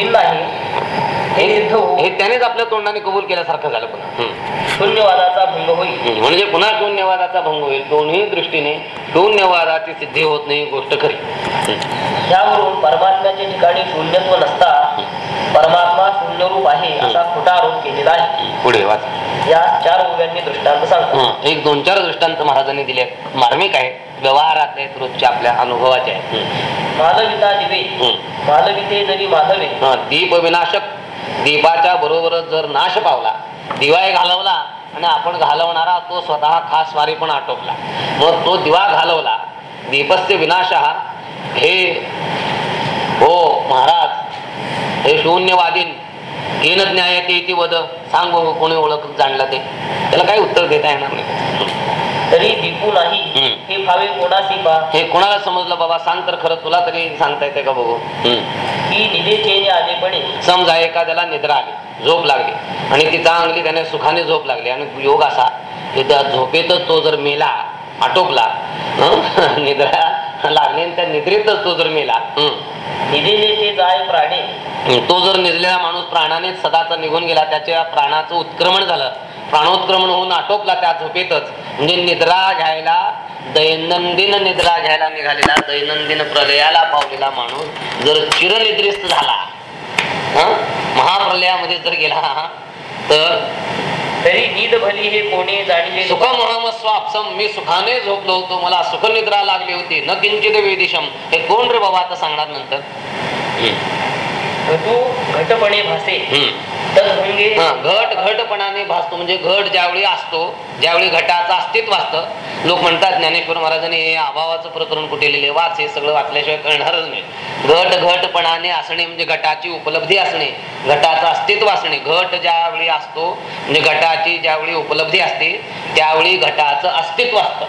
भिन्न आहे. हे सिद्ध हे त्यानेच आपल्या तोंडाने कबूल केल्यासारखं झालं पुन्हा. हम्म. शून्यवादाचा भंग होईल. म्हणजे पुन्हा शून्यवादाचा भंग होईल. दोन्ही दृष्टीने शून्यवादाची सिद्धी होत नाही ही गोष्ट खरी. हम्म. त्यावरून परमात्म्याच्या ठिकाणी शून्यत्व नसता परमात्मा शून्यरूप आहे असा खोटा आरोप केलेला आहे. पुढे वाच. या चार ओव्यांनी दृष्टांत सांगतो. हं, एक दोन चार दृष्टांत महाराजांनी दिले आहेत. मार्मिक आहे. व्यवहारातले आहेत, रोजच्या आपल्या अनुभवाचे आहे. मालविता दिवे. मालविते जरी माधवे. दीप विनाशक. दीपाच्या बरोबरच जर नाश पावला दिवाय घालवला आणि आपण घालवणारा तो स्वतः खास स्वारी पण आटोपला. मग तो दिवा घालवला दीपस्य विनाश. हे हो महाराज हे शून्यवादीन. येन ज्ञाय ते इति वद. सांग बघू कोणी ओळख जाणला ते. त्याला काही उत्तर देता येणार नाही. तरी दीपू नाही. हं. भावे कोणासी पा. हे कोणाला समजलं बाबा? सांग तर खरं तुला तरी सांगता येते का बघू? ही निधेचे आलेपणे समजा एखाद्याला निद्रा आली झोप लागली आणि ती चांगली त्याने सुखाने झोप लागली आणि योग असा की त्या झोपेतच तो जर मेला आटोपला? निद्रा लागली त्या निद्रेतच तो जर मेला. निधेले ते जाय प्राणे. तो जर निजलेला माणूस प्राणाने सदाचा निघून गेला त्याच्या प्राणाचं उत्क्रमण झालं प्राणोत्क्रमण होऊन आटोपला त्या झोपेतच. म्हणजे निद्रा घ्यायला दैनंदिन निद्रा घ्यायला निघालेला दैनंदिन प्रलयाला पावलेला माणूस जर चिरनिद्रिस्त झाला हं? महाप्रलयामध्ये जर गेला तर तरी नीद भली हे कोणी जाणीले? सुखम स्वापसम मी सुखाने झोपलो होतो मला सुखनिद्रा लागली होती. न किंचित वेदिशम. हे कोण रे बाबा आता सांगणार नंतर? घटू घटपणे भासे. हम्म. तद्भंगे हा, घट घटपणाने भासतो म्हणजे घट ज्यावेळी असतो ज्यावेळी घटाचं अस्तित्व असतं लोक म्हणतात ज्ञानेश्वर महाराजांनी हे अभावाचं प्रकरण कुठे लिहिले? वाच हे सगळं वाचल्याशिवाय कळणारच नाही. घट घटपणाने असणे म्हणजे घटाची उपलब्धी असणे घटाचं अस्तित्व असणे. घट ज्यावेळी असतो म्हणजे घटाची ज्यावेळी उपलब्धी असते त्यावेळी घटाचं अस्तित्व असतं.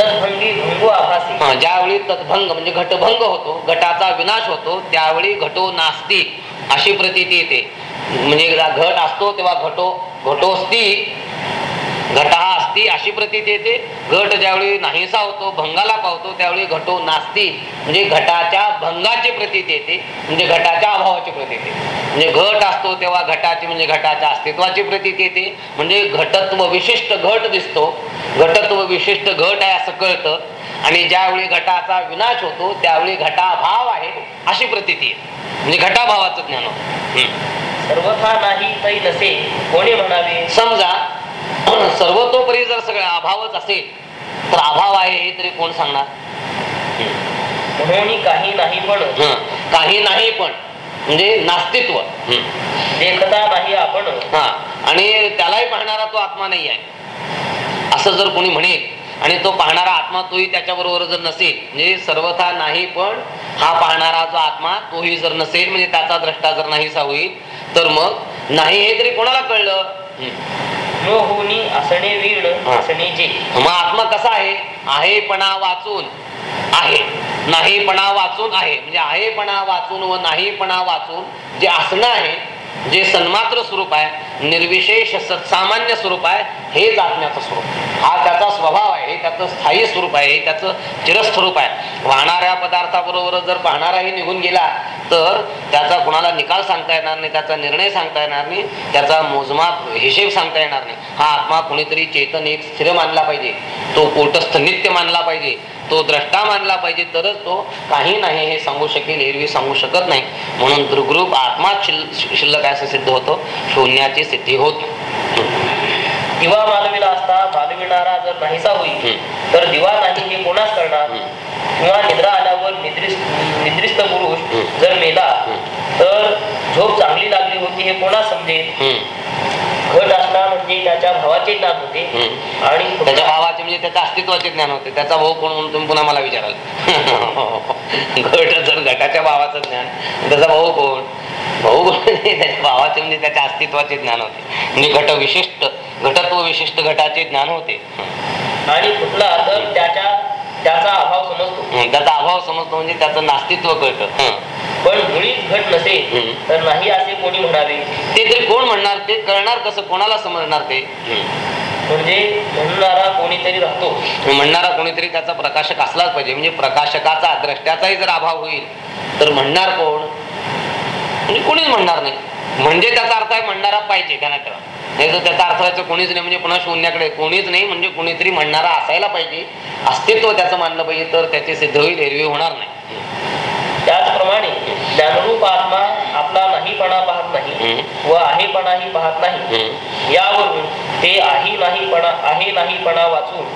हम्म. भंगू आभासी हा, ज्यावेळी तद्भंग म्हणजे घटभंग होतो घटाचा विनाश होतो त्यावेळी घटो नास्ती अशी प्रतीती येते म्हणजे घट असतो तेव्हा घटो घटोस्ती घट हा असती अशी प्रतीती येते. घट ज्यावेळी नाहीसा होतो भंगाला पावतो त्यावेळी घटो नास्ती. म्हणजे घटाच्या भंगाची प्रतीती येते म्हणजे घटाच्या अभावाची प्रतीती म्हणजे घट असतो तेव्हा घटाची म्हणजे घटाच्या अस्तित्वाची प्रतीती येते. म्हणजे घटत्व विशिष्ट घट दिसतो. घटत्व विशिष्ट घट आहे असं कळतं. आणि ज्यावेळी घटाचा विनाश होतो त्यावेळी घटाभाव आहे अशी प्रतीती येते. म्हणजे घटाभावाचं ज्ञान होतं. सर्वथा नाही तै नसे. कोणी म्हणावे? समजा सर्वतोपरी जर सगळं अभावच असेल तर अभाव आहे हे तरी कोण सांगणार? म्हणून काही नाही पण. काही नाही पण. म्हणजे नास्तित्व. देखता नाही आपण. हा. आणि त्यालाही पाहणारा तो आत्मा नाही आहे. असं जर कोणी म्हणेल आणि तो पाहणारा आत्मा तोही त्याच्याबरोबर जर नसेल म्हणजे सर्वथा नाही पण हा पाहणारा जो आत्मा तोही जर नसेल म्हणजे त्याचा द्रष्टा जर नाहीसा होईल तर मग नाही हे तरी कोणाला कळलं? न होनी असणे वीण. असणे जे. मग आत्मा कसा आहे? आहेपणा वाचून आहे. नाहीपणा वाचून आहे. म्हणजे आहेपणा वाचून व नाहीपणा वाचून जे असणं आहे जे सन्मात्र स्वरूप आहे निर्विशेष सत्सामान्य स्वरूप आहे हे जाणण्याचं स्वरूप. हा त्याचा स्वभाव आहे हे त्याचं स्थायी स्वरूप आहे हे त्याचं चिरस्वरूप आहे. वाहणाऱ्या पदार्थाबरोबर जर पाहणाराही निघून गेला तर त्याचा कुणाला निकाल सांगता येणार नाही त्याचा निर्णय सांगता येणार नाही त्याचा मोजमाप हिशेब सांगता येणार नाही. हा आत्मा कुणीतरी चेतन एक स्थिर मानला पाहिजे. तो कोटस्थ नित्य मानला पाहिजे. तो द्रष्टा मानला पाहिजे तरच तो काही नाही हे सांगू शकेल एरवी सांगू शकत नाही म्हणून दुर्ग्रूप आत्मा शिल शिल्लक असं सिद्ध होतो शून्याची सिद्धी होत दिवा मालविला असता मालविणारा जर नाहीसा होईल. तर दिवा नाही हे कोणाच करणार. किंवा निद्रा आल्यावर निद्रिस्त निद्रिस्त पुरुष. जर मेला. तर झोप चांगली लागली होती हे कोणाच समजेल? घट असणार म्हणजे त्याच्या भावाचे ज्ञान होते. आणि त्याच्या भावाचे म्हणजे त्याच्या अस्तित्वाचे ज्ञान होते. त्याचा भाऊ कोण म्हणून तुम्ही पुन्हा मला विचाराल? घट जर घटाच्या भावाचं ज्ञान त्याचा भाऊ कोण? भाऊ कोण त्याच्या भावाचे म्हणजे त्याच्या अस्तित्वाचे ज्ञान होते. म्हणजे घट विशिष्ट घटत्व विशिष्ट घटाचे ज्ञान होते. आणि फुटला तर त्याच्या त्याचा अभाव समजतो. त्याचा अभाव समजतो म्हणजे त्याचं नास्तित्व कळतं. पण मुळीच घट नसेल. तर नाही असे कोणी म्हणावे. ते तरी कोण म्हणणार? ते कळणार कसं? कोणाला समजणार ते. म्हणजे म्हणणारा कोणीतरी राहतो. म्हणणारा कोणीतरी त्याचा प्रकाशक असलाच पाहिजे. म्हणजे प्रकाशकाचा द्रष्ट्याचाही जर अभाव होईल तर म्हणणार कोण? म्हणजे कोणीच म्हणणार नाही. म्हणजे त्याचा अर्थ आहे म्हणणारा पाहिजे ध्यानात ठेवा नाही तर त्याचा अर्थ व्हायचं कोणीच नाही म्हणजे पुन्हा शून्याकडे. कोणीच नाही म्हणजे कोणीतरी म्हणणारा असायला पाहिजे. अस्तित्व त्याचं मानलं पाहिजे तर त्याचे सिद्ध होईल एरवी होणार नाही. त्याचप्रमाणे ज्ञानरूप आत्मा आपला नाहीपणा पाहत नाही. व आहेपणाही पाहत नाही. यावरून ते आहे नाहीपणा आहे नाहीपणा वाचून.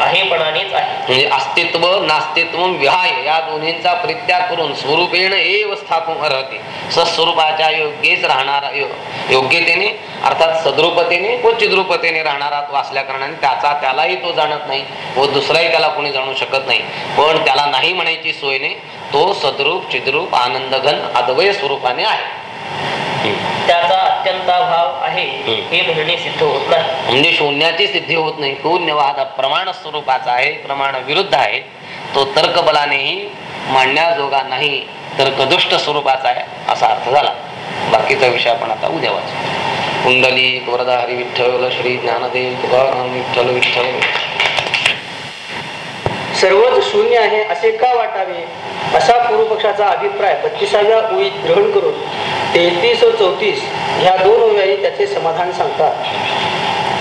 आहेपणानेच आहे म्हणजे अस्तित्व नास्तित्व विहाय या दोन्हींचा परित्याग करून स्वरूपेण एव स्थापन अर्हते सस्वरूपाच्या योग्यच राहणारा योग्यतेने अर्थात सद्रुपतेने व चिद्रुपतेने राहणारा तो असल्या कारणाने त्याचा त्यालाही तो जाणत नाही व दुसराही त्याला कोणी जाणू शकत नाही पण त्याला नाही म्हणायची सोय नाही तो सद्रूप चिद्रूप आनंदघन अद्वय स्वरूपाने आहे. त्याचा अत्यंताभाव आहे. हम्म. हे म्हणणे सिद्ध होत नाही. म्हणजे शून्याची सिद्धी होत नाही. तो निवाद प्रमाण स्वरूपाचा आहे प्रमाण विरुद्ध आहे. तो तर्क बलानेही मांडण्याजोगा नाही तर्कदुष्ट स्वरूपाचा आहे असा अर्थ झाला. बाकीचा विषय आपण आता उद्या वाचू. कुंडली वरदा हरी विठ्ठल श्री ज्ञानदेव विठ्ठल विठ्ठल. सर्वच शून्य आहे असे का वाटावे? असा पूर्वपक्षाचा अभिप्राय बत्तीसाव्या ओळीत ग्रहण करून तेहतीस व चौतीस ह्या दोन ओव्याही त्याचे समाधान सांगतात.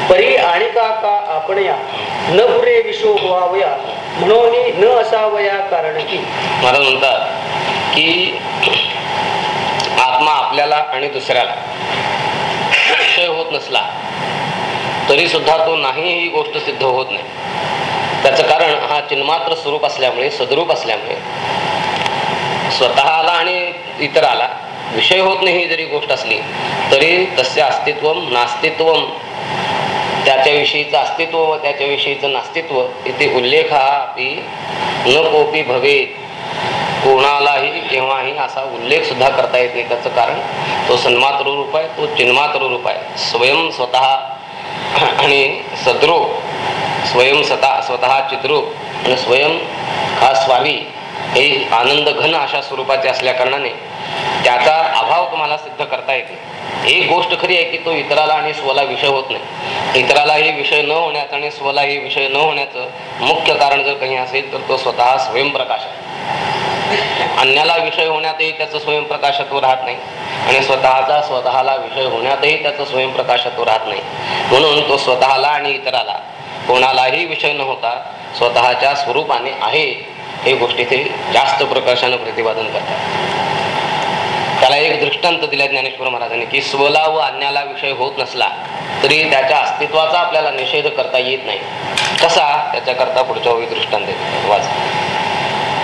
परी आणि का का आपण या न पुरे विश्व व्हावया म्हणून न असावया कारण की महाराज म्हणतात की आत्मा आपल्याला आणि दुसऱ्याला विषय होत नसला तरी सुद्धा तो नाही ही गोष्ट सिद्ध होत नाही. त्याचं कारण हा चिन्मात्र स्वरूप असल्यामुळे सदरूप असल्यामुळे. स्वतःला आणि इतराला विषय होत नाही ही जरी गोष्ट असली तरी तस्य अस्तित्व नास्तित्व त्याच्याविषयीचं अस्तित्व व त्याच्याविषयीचं नास्तित्व इथे उल्लेख हा अपि न कोपी भवे कोणालाही केव्हाही असा उल्लेख सुद्धा करता येत नाही. त्याचं कारण तो सन्मात्र रूप आहे तो चिन्मात्र रूप आहे. स्वयं स्वतः आणि सद्रूप स्वयं स्वतः स्वतः चिद्रूप आणि स्वयं हा स्वामी हे आनंद घन अशा स्वरूपाचे असल्या कारणाने त्याचा अभाव तुम्हाला सिद्ध करता येते. एक गोष्ट खरी आहे की तो इतराला आणि स्वला विषय होत नाही. इतरालाही विषय न होण्याचा आणि स्वलाही विषय न होण्याचं मुख्य कारण जर काही असेल तर तो स्वतः स्वयंप्रकाश आहे. अन्याला विषय होण्यातही त्याचं स्वयंप्रकाशत्व राहत नाही. आणि स्वतःचा स्वतःला विषय होण्यातही त्याचं स्वयंप्रकाशत्व राहत नाही. म्हणून तो स्वतःला आणि इतराला कोणालाही विषय न होता स्वतःच्या स्वरूपाने आहे हे गोष्टी ते जास्त प्रकर्षानं प्रतिपादन करतात. त्याला एक दृष्टांत दिला ज्ञानेश्वर महाराजांनी की स्वला व अन्याला विषय होत नसला तरी त्याच्या अस्तित्वाचा आपल्याला निषेध करता येत नाही. कसा? त्याच्याकरता पुढच्या वेळी दृष्टांत वाचा वाच.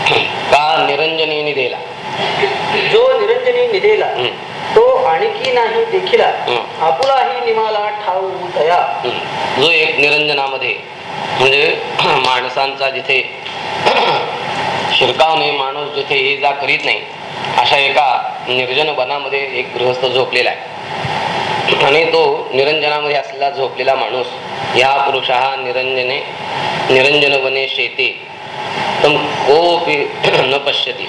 का निरंजनी निधेला जो निरंजनी निधेला. तो आणखी नाही देखिला. आपुलाही निमाला ठाऊ तया. जो एक निरंजनामध्ये म्हणजे माणसांचा जिथे शिरकाव नाही माणूस जिथे ये जा करीत नाही अशा एका निर्जन वनामध्ये एक गृहस्थ झोपलेला आहे आणि तो निरंजनामध्ये असलेला झोपलेला माणूस या पुरुष हा निरंजने निरंजन वने शेते तम न पश्यती।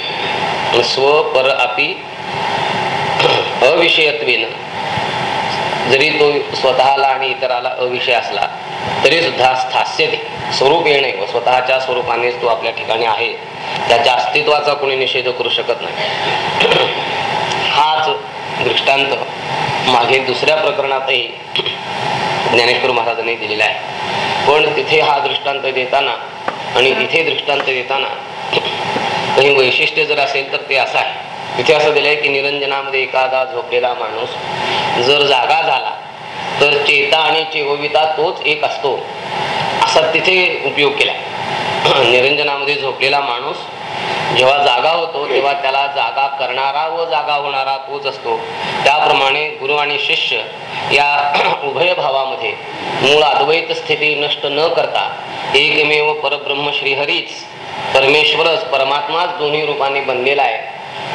स्व पर अपि अविषयत्वेन। जरी तो स्वतःला आणि इतराला अविषय असला तरी सुद्धा स्थास्यते। स्वरूप येणे व स्वतःच्या स्वरूपानेच तो आपल्या ठिकाणी आहे। त्याच्या अस्तित्वाचा कोणी निषेध करू शकत नाही। हाच दृष्टांत मागे दुसऱ्या प्रकरणातही ज्ञानेश्वर महाराजांनी दिलेला आहे. पण तिथे हा दृष्टांत देताना आणि इथे दृष्टांत देताना काही वैशिष्ट्य जर असेल तर ते असं आहे. तिथे असं दिलंय की निरंजनामध्ये एखादा झोपलेला माणूस जर जागा झाला तर चेता आणि चेवविता तोच एक असतो. असा तिथे उपयोग केला निरंजनामध्ये झोपलेला माणूस जेव्हा जागा होतो तेव्हा त्याला जागा करणारा व जागा होणारा तोच असतो. त्याप्रमाणे गुरु आणि शिष्य या उभय भावामध्ये मूळ अद्वैत स्थिती नष्ट न करता एकमेव परब्रह्म श्रीहरीच परमेश्वरच परमात्माच दोन्ही रूपाने बनलेला आहे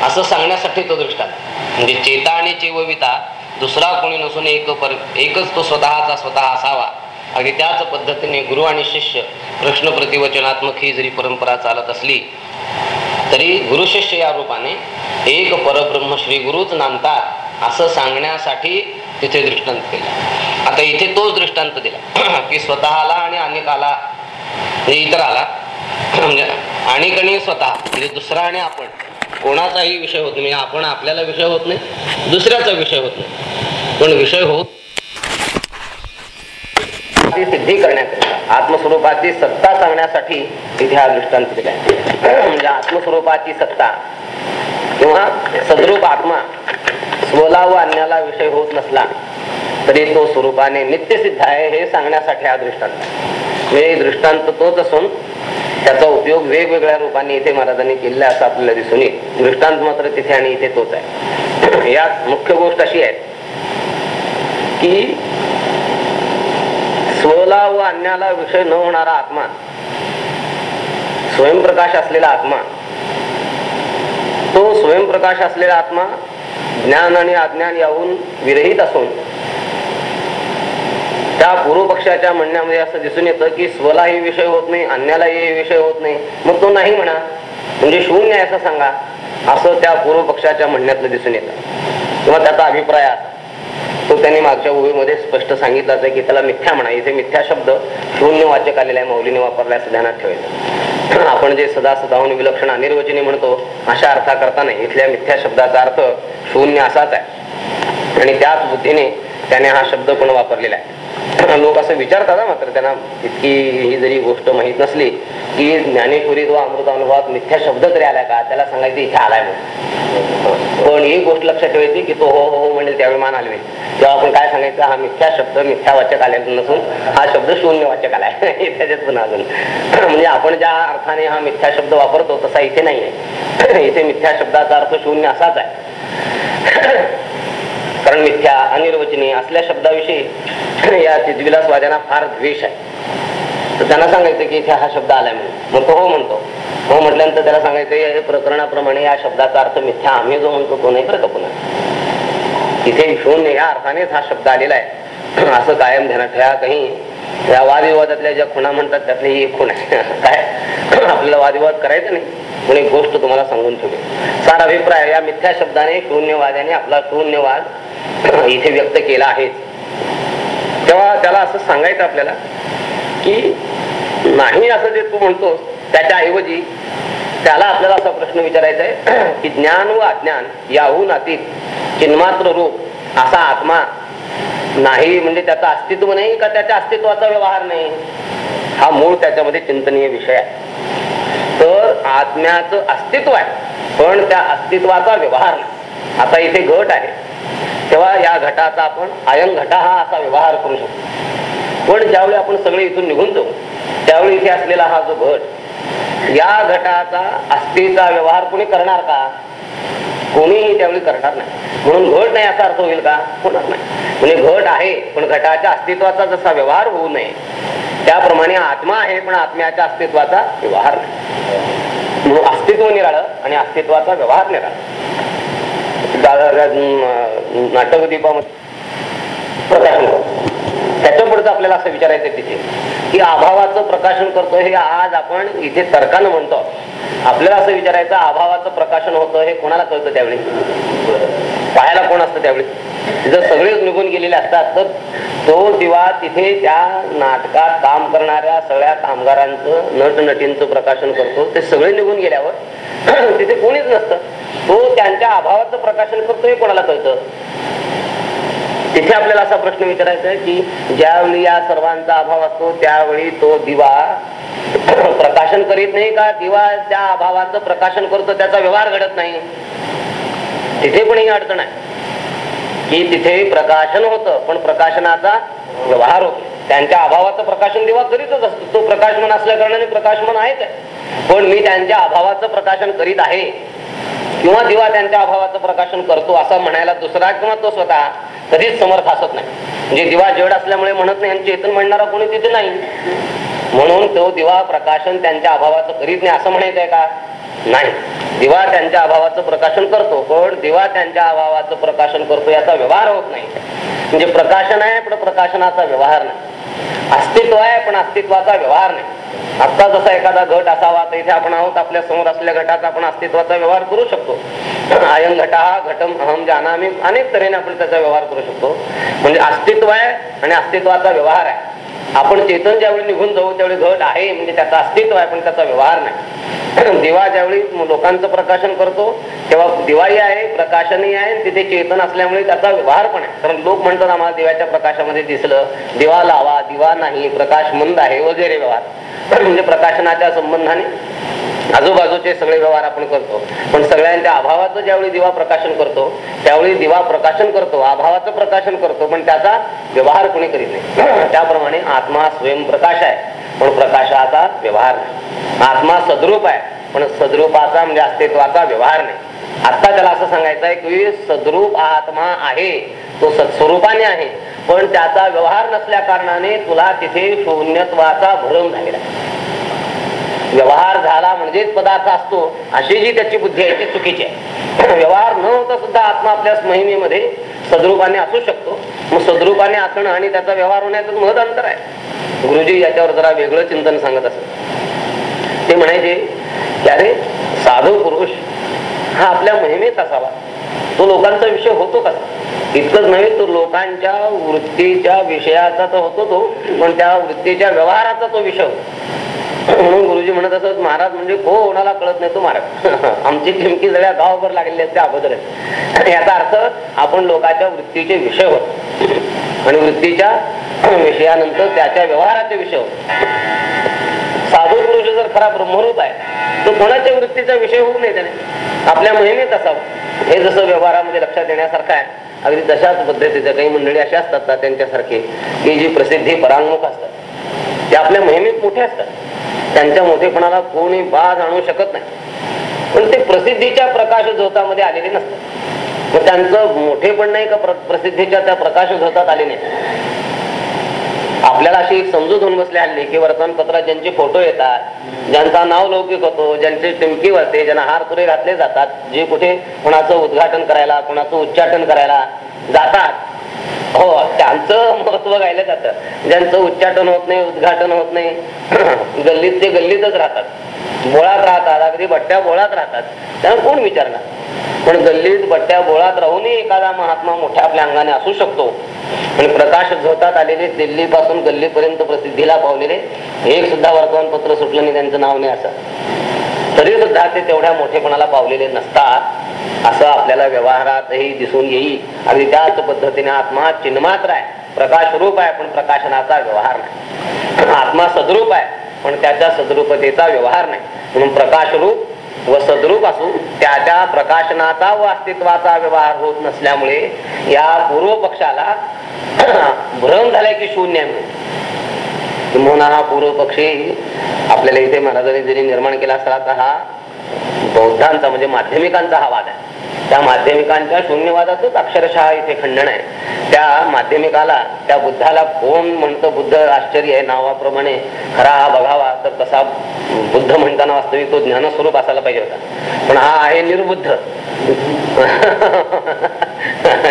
असं सांगण्यासाठी तो दृष्टांत म्हणजे चेता आणि चेवविता दुसरा कोणी नसून एक पर एकच तो स्वतःचा स्वतः असावा. अगदी त्याच पद्धतीने गुरु आणि शिष्य प्रश्न प्रतिवचनात्मक ही जरी परंपरा चालत असली तरी गुरु शिष्य या रूपाने एक परब्रह्म श्री गुरुच नांदतात असं सांगण्यासाठी तिथे दृष्टांत केला. आता इथे तोच दृष्टांत दिला की स्वतःला आणि अनेकाला इतराला म्हणजे अनेक आणि स्वतः म्हणजे दुसरा आणि आपण कोणाचाही विषय होत नाही आपण आपल्याला विषय होत नाही दुसऱ्याचा विषय होत नाही. पण विषय होत ती सिद्धी करण्याकरिता आत्मस्वरूपाची सत्ता सांगण्यासाठी इथे हा दृष्टांत दिला आहे म्हणजे आत्मस्वरूपाची सत्ता किंवा सद्रूप आत्मा स्वला व अन्याला विषय होत नसला तरी तो स्वरूपाने नित्यसिद्ध आहे हे सांगण्यासाठी हा दृष्टांत. म्हणजे हे दृष्टांत तोच असून त्याचा उपयोग वेगवेगळ्या रूपाने इथे महाराजांनी केलेला असं आपल्याला दिसून येईल. दृष्टांत मात्र तिथे आणि इथे तोच आहे. यात मुख्य गोष्ट अशी आहे की स्वला व अन्याला विषय न होणारा आत्मा. स्वयंप्रकाश असलेला आत्मा. तो स्वयंप्रकाश असलेला आत्मा ज्ञान आणि अज्ञान याहून विरहित असून त्या पूर्व पक्षाच्या म्हणण्यामध्ये असं दिसून येतं की स्वलाही विषय होत नाही अन्यालाही विषय होत नाही. मग तो नाही म्हणा म्हणजे शून्य असं सांगा असं त्या पूर्व पक्षाच्या म्हणण्यातलं दिसून येतं. किंवा त्याचा अभिप्राय असा. तो त्यांनी मागच्या ओळीमध्ये स्पष्ट सांगितलं आहे की त्याला मिथ्या म्हणा. इथे मिथ्या शब्द शून्य वाचक आलेला आहे मौलीने वापरला असं ध्यानात ठेवायचं. आपण जे सदा सदाहून विलक्षण अनिर्वचनी म्हणतो अशा अर्था करता नाही. इथल्या मिथ्या शब्दाचा अर्थ शून्य असाच आहे. आणि त्याच बुद्धीने त्याने हा शब्द पण वापरलेला आहे. लोक असं विचारतात ना मात्र त्यांना इतकी ही जरी गोष्ट माहीत नसली की ज्ञानेश्वरी व अमृतानुभवात मिथ्या शब्द तरी आला का? त्याला सांगायचं इथे आलाय म्हणून. पण ही गोष्ट लक्षात ठेवायची की तो हो हो, हो म्हणेल त्यावेळी मान हलवे. तेव्हा आपण काय सांगायचं? हा मिथ्या शब्द मिथ्या वाचक आले नसून हा शब्द शून्य वाचक आलाय. हे त्याच्यात पण अजून. म्हणजे आपण ज्या अर्थाने हा मिथ्या शब्द वापरतो तसा इथे नाहीये. इथे मिथ्या शब्दाचा अर्थ शून्य असाच आहे. कारण मिथ्या अनिर्वचनीय असल्या शब्दाविषयी या चिद्विलासवाद्यांना फार द्वेष आहे. तर त्यांना सांगायचं की इथे हा शब्द आलाय म्हणून. मग तो हो म्हणतो. हो म्हटल्यानंतर त्याला सांगायचं या प्रकरणाप्रमाणे या शब्दाचा अर्थ मिथ्या. आम्ही जो म्हणतो तो नाही बरं का पुन्हा? इथे शून्य या अर्थानेच हा शब्द आलेला आहे. असं कायम ध्यानात ठेवा. काही या वादविवादातल्या ज्या खुणा म्हणतात त्यातली ही एक खूण आहे काय? आपल्याला वादविवाद करायचा नाही. म्हणून एक गोष्ट तुम्हाला सांगून ठेवली सार अभिप्राय या मिथ्या शब्दाने शून्यवादाने आपला शून्यवाद इथे व्यक्त केला आहेच तेव्हा त्याला असं सांगायचं आपल्याला की नाही असं जे तू म्हणतोस त्याच्या ऐवजी त्याला आपल्याला असा प्रश्न विचारायचा आहे की ज्ञान व अज्ञान याहून अतीत चिन्मात्र रूप असा आत्मा नाही म्हणजे त्याचं अस्तित्व नाही का त्याच्या अस्तित्वाचा व्यवहार नाही? हा मूळ त्याच्यामध्ये चिंतनीय विषय आहे. तर आत्म्याचं अस्तित्व आहे. पण त्या अस्तित्वाचा व्यवहार नाही. आता इथे घट आहे. तेव्हा या घटाचा आपण आयन घटा हा असा व्यवहार करू शकतो. पण ज्यावेळी आपण सगळे इथून निघून जाऊ त्यावेळी इथे असलेला हा जो घट या घटाचा अस्थिचा व्यवहार कोणी करणार का? कोणीही त्यावेळी करणार नाही. म्हणून घट नाही असा अर्थ होईल का? होणार नाही. म्हणजे घट आहे पण घटाच्या अस्तित्वाचा जसा व्यवहार होऊ नये त्याप्रमाणे आत्मा आहे पण आत्म्याच्या अस्तित्वाचा व्यवहार नाही. म्हणून अस्तित्व निराळं आणि अस्तित्वाचा व्यवहार निराळा. नाटक दीपामध्ये प्रकाशन करतो त्याच्या पुढचं आपल्याला असं विचारायचं तिथे की अभावाचं प्रकाशन करतो हे आज आपण इथे तर्कानं म्हणतो आपल्याला असं विचारायचं अभावाचं प्रकाशन होतं हे कोणाला कळतं त्यावेळी? पाहायला कोण असतं त्यावेळी? जर सगळेच निघून गेलेले असतात तर तो दिवा तिथे त्या नाटकात काम करणाऱ्या सगळ्या कामगारांचं नट नटींचं प्रकाशन करतो. ते सगळे निघून गेल्यावर तिथे कोणीच नसतं. तो त्यांच्या अभावाचं प्रकाशन करतो हे कोणाला कळतं? तिथे आपल्याला असा प्रश्न विचारायचा आहे की ज्यावेळी या सर्वांचा अभाव असतो त्यावेळी तो दिवा प्रकाशन करीत नाही का? दिवा त्या अभावाचं प्रकाशन करतो त्याचा व्यवहार घडत नाही. तिथे पण ही अडचण आहे. की तिथे प्रकाशन होतं पण प्रकाशनाचा व्यवहार होतो. त्यांच्या अभावाचं प्रकाशन दिवा करीतच असतो. तो प्रकाशमान असल्या कारणाने प्रकाशमान आहेच आहे. पण मी त्यांच्या अभावाचं प्रकाशन करीत आहे किंवा दिवा त्यांच्या अभावाचं प्रकाशन करतो असं म्हणायला दुसरा किंवा तो स्वतः कधीच समर्थ असत नाही. म्हणजे दिवा जड असल्यामुळे म्हणत नाही आणि चेतन म्हणणारा कोणी तिथे नाही. म्हणून तो दिवा प्रकाशन त्यांच्या अभावाचं करीत नाही असं म्हणायचंय आहे का? नाही. दिवा त्यांच्या अभावाचं प्रकाशन करतो पण दिवा त्यांच्या अभावाचं प्रकाशन करतो याचा व्यवहार होत नाही. म्हणजे प्रकाशन आहे पण प्रकाशनाचा व्यवहार नाही. अस्तित्व आहे पण अस्तित्वाचा व्यवहार नाही. आता जसा एखादा घट असावा तर इथे आपण आहोत आपल्यासमोर असलेल्या घटाचा आपण अस्तित्वाचा व्यवहार करू शकतो. आयन घटा हा घटम अहम जाना अनेक तऱ्हेने आपण त्याचा व्यवहार करू शकतो. म्हणजे अस्तित्व आहे आणि अस्तित्वाचा व्यवहार आहे. आपण चेतन ज्यावेळी निघून जाऊ त्यावेळी घट आहे म्हणजे त्याचं अस्तित्व आहे पण त्याचा व्यवहार नाही. दिवा ज्यावेळी लोकांचं प्रकाशन करतो तेव्हा दिवाळी आहे प्रकाशनही आहे तिथे चेतन असल्यामुळे त्याचा व्यवहार पण आहे. कारण लोक म्हणतात आम्हाला दिव्याच्या प्रकाशामध्ये दिसलं दिवा लावा दिवा नाही प्रकाश मंद आहे वगैरे व्यवहार. म्हणजे प्रकाशनाच्या संबंधाने. आजूबाजूचे सगळे व्यवहार आपण करतो. पण सगळ्यांच्या अभावाचं ज्यावेळी दिवा प्रकाशन करतो त्यावेळी दिवा प्रकाशन करतो अभावाचं प्रकाशन करतो पण त्याचा व्यवहार कोणी करीत नाही. त्याप्रमाणे आत्मा स्वयंप्रकाश आहे पण प्रकाशाचा व्यवहार नाही. आत्मा सद्रूप आहे पण सद्रूपाचा म्हणजे अस्तित्वाचा व्यवहार नाही. आता त्याला असं सांगायचं आहे की सद्रूप आत्मा आहे तो सत्स्वरूपाने आहे पण त्याचा व्यवहार नसल्या कारणाने तुला तिथे शून्यत्वाचा भरम झालेला आहे. व्यवहार झाला म्हणजेच पदार्थ असतो अशी जी त्याची बुद्धी आहे ती चुकीची आहे. व्यवहार न होता सुद्धा आत्मा आपल्या महिमेमध्ये सद्रूपाने असू शकतो. मग सद्रूपाने असणं आणि त्याचा व्यवहार होण्याचं महत अंतर आहे. गुरुजी याच्यावर जरा वेगळं चिंतन सांगत असत. ते म्हणायचे की अरे साधू पुरुष हा आपल्या महिमेत असावा. तो लोकांचा विषय होतो कसा इतकंच नव्हे तो लोकांच्या वृत्तीच्या विषयाचा तर होतो तो पण त्या वृत्तीच्या व्यवहाराचा तो विषय होतो. म्हणून गुरुजी म्हणत असत महाराज म्हणजे कोणाला कळत नाही तो महाराज आमची चिमकी सगळ्या गावभर लागलेली असते अगोदर. याचा अर्थ आपण लोकांच्या वृत्तीचे विषय होत. आणि वृत्तीच्या विषयानंतर त्याच्या व्यवहाराचे विषय होत. साधू पुरुष जर खरा ब्रह्मरूप आहे तो कोणाच्या वृत्तीचा विषय होऊ नये त्याने? आपल्या मोहिमेत असावं. हे जसं व्यवहारामध्ये लक्षात येण्यासारखं आहे अगदी तशाच पद्धतीच्या काही मंडळी अशा असतात ना त्यांच्यासारखे की जी प्रसिद्धी परांगमुख असतात. ते आपल्या महिमेत मोठे असतात. त्यांच्या मोठेपणाला कोणी बाज आणू शकत नाही. पण ते प्रसिद्धीच्या प्रकाश झोतामध्ये आलेले नसतात. मग त्यांचं मोठेपण नाही का प्रसिद्धीच्या त्या प्रकाश झोतात आले नाही? आपल्याला अशी एक समजूत होऊन बसली हल्ली की वर्तमानपत्रात ज्यांचे फोटो येतात ज्यांचा नाव लौकिक होतो ज्यांची टिमकी वरते ज्यांना हार तुरे घातले जातात जे कुठे कोणाचं उद्घाटन करायला कोणाचं उच्चाटन करायला जातात. हो त्यांचं महत्त्व गायलं जातं. ज्यांचं उच्चाटन होत नाही उद्घाटन होत नाही गल्लीत ते गल्लीतच राहतात. बोळात राहतात अगदी बट्ट्या बोळात राहतात. त्यांना कोण विचारणार? पण गल्लीत बट्ट्या बोळात राहूनही एखादा महात्मा मोठ्या आपल्या अंगाने असू शकतो. आणि प्रकाश झोतात आलेले दिल्ली पासून गल्लीपर्यंत प्रसिद्धीला पावलेले एक सुद्धा वर्तमानपत्र सुटलं नाही त्यांचं नाव नाही असं. तरी सुद्धा ते तेवढ्या मोठेपणाला पावलेले नसतात असं आपल्याला व्यवहारातही दिसून येईल. अगदी त्याच पद्धतीने आत्मा चिन्मात्र आहे. प्रकाश रूप आहे पण प्रकाशनाचा व्यवहार नाही. आत्मा सद्रूप आहे पण त्याच्या सदरूपतेचा व्यवहार नाही. म्हणून प्रकाश रूप व सद्रूप असून त्या त्या प्रकाशनाचा व अस्तित्वाचा व्यवहार होत नसल्यामुळे या पूर्व पक्षाला भ्रम झालाय की शून्य आहे किंबहुना हा पूर्व पक्षी आपल्याला इथे महाराजांनी जरी निर्माण केला असला तर हा बौद्धांचा म्हणजे माध्यमिकांचा हा वाद आहे. त्या माध्यमिकांच्या शून्यवादाचंच अक्षरशः इथे खंडन आहे. त्या माध्यमिकाला त्या बुद्धाला कोण म्हणतो बुद्ध आश्चर्य आहे नावाप्रमाणे खरा हा बघावा तर कसा बुद्ध म्हणताना वास्तविक तो ज्ञानस्वरूप असायला पाहिजे होता. पण हा आहे निर्बुद्ध.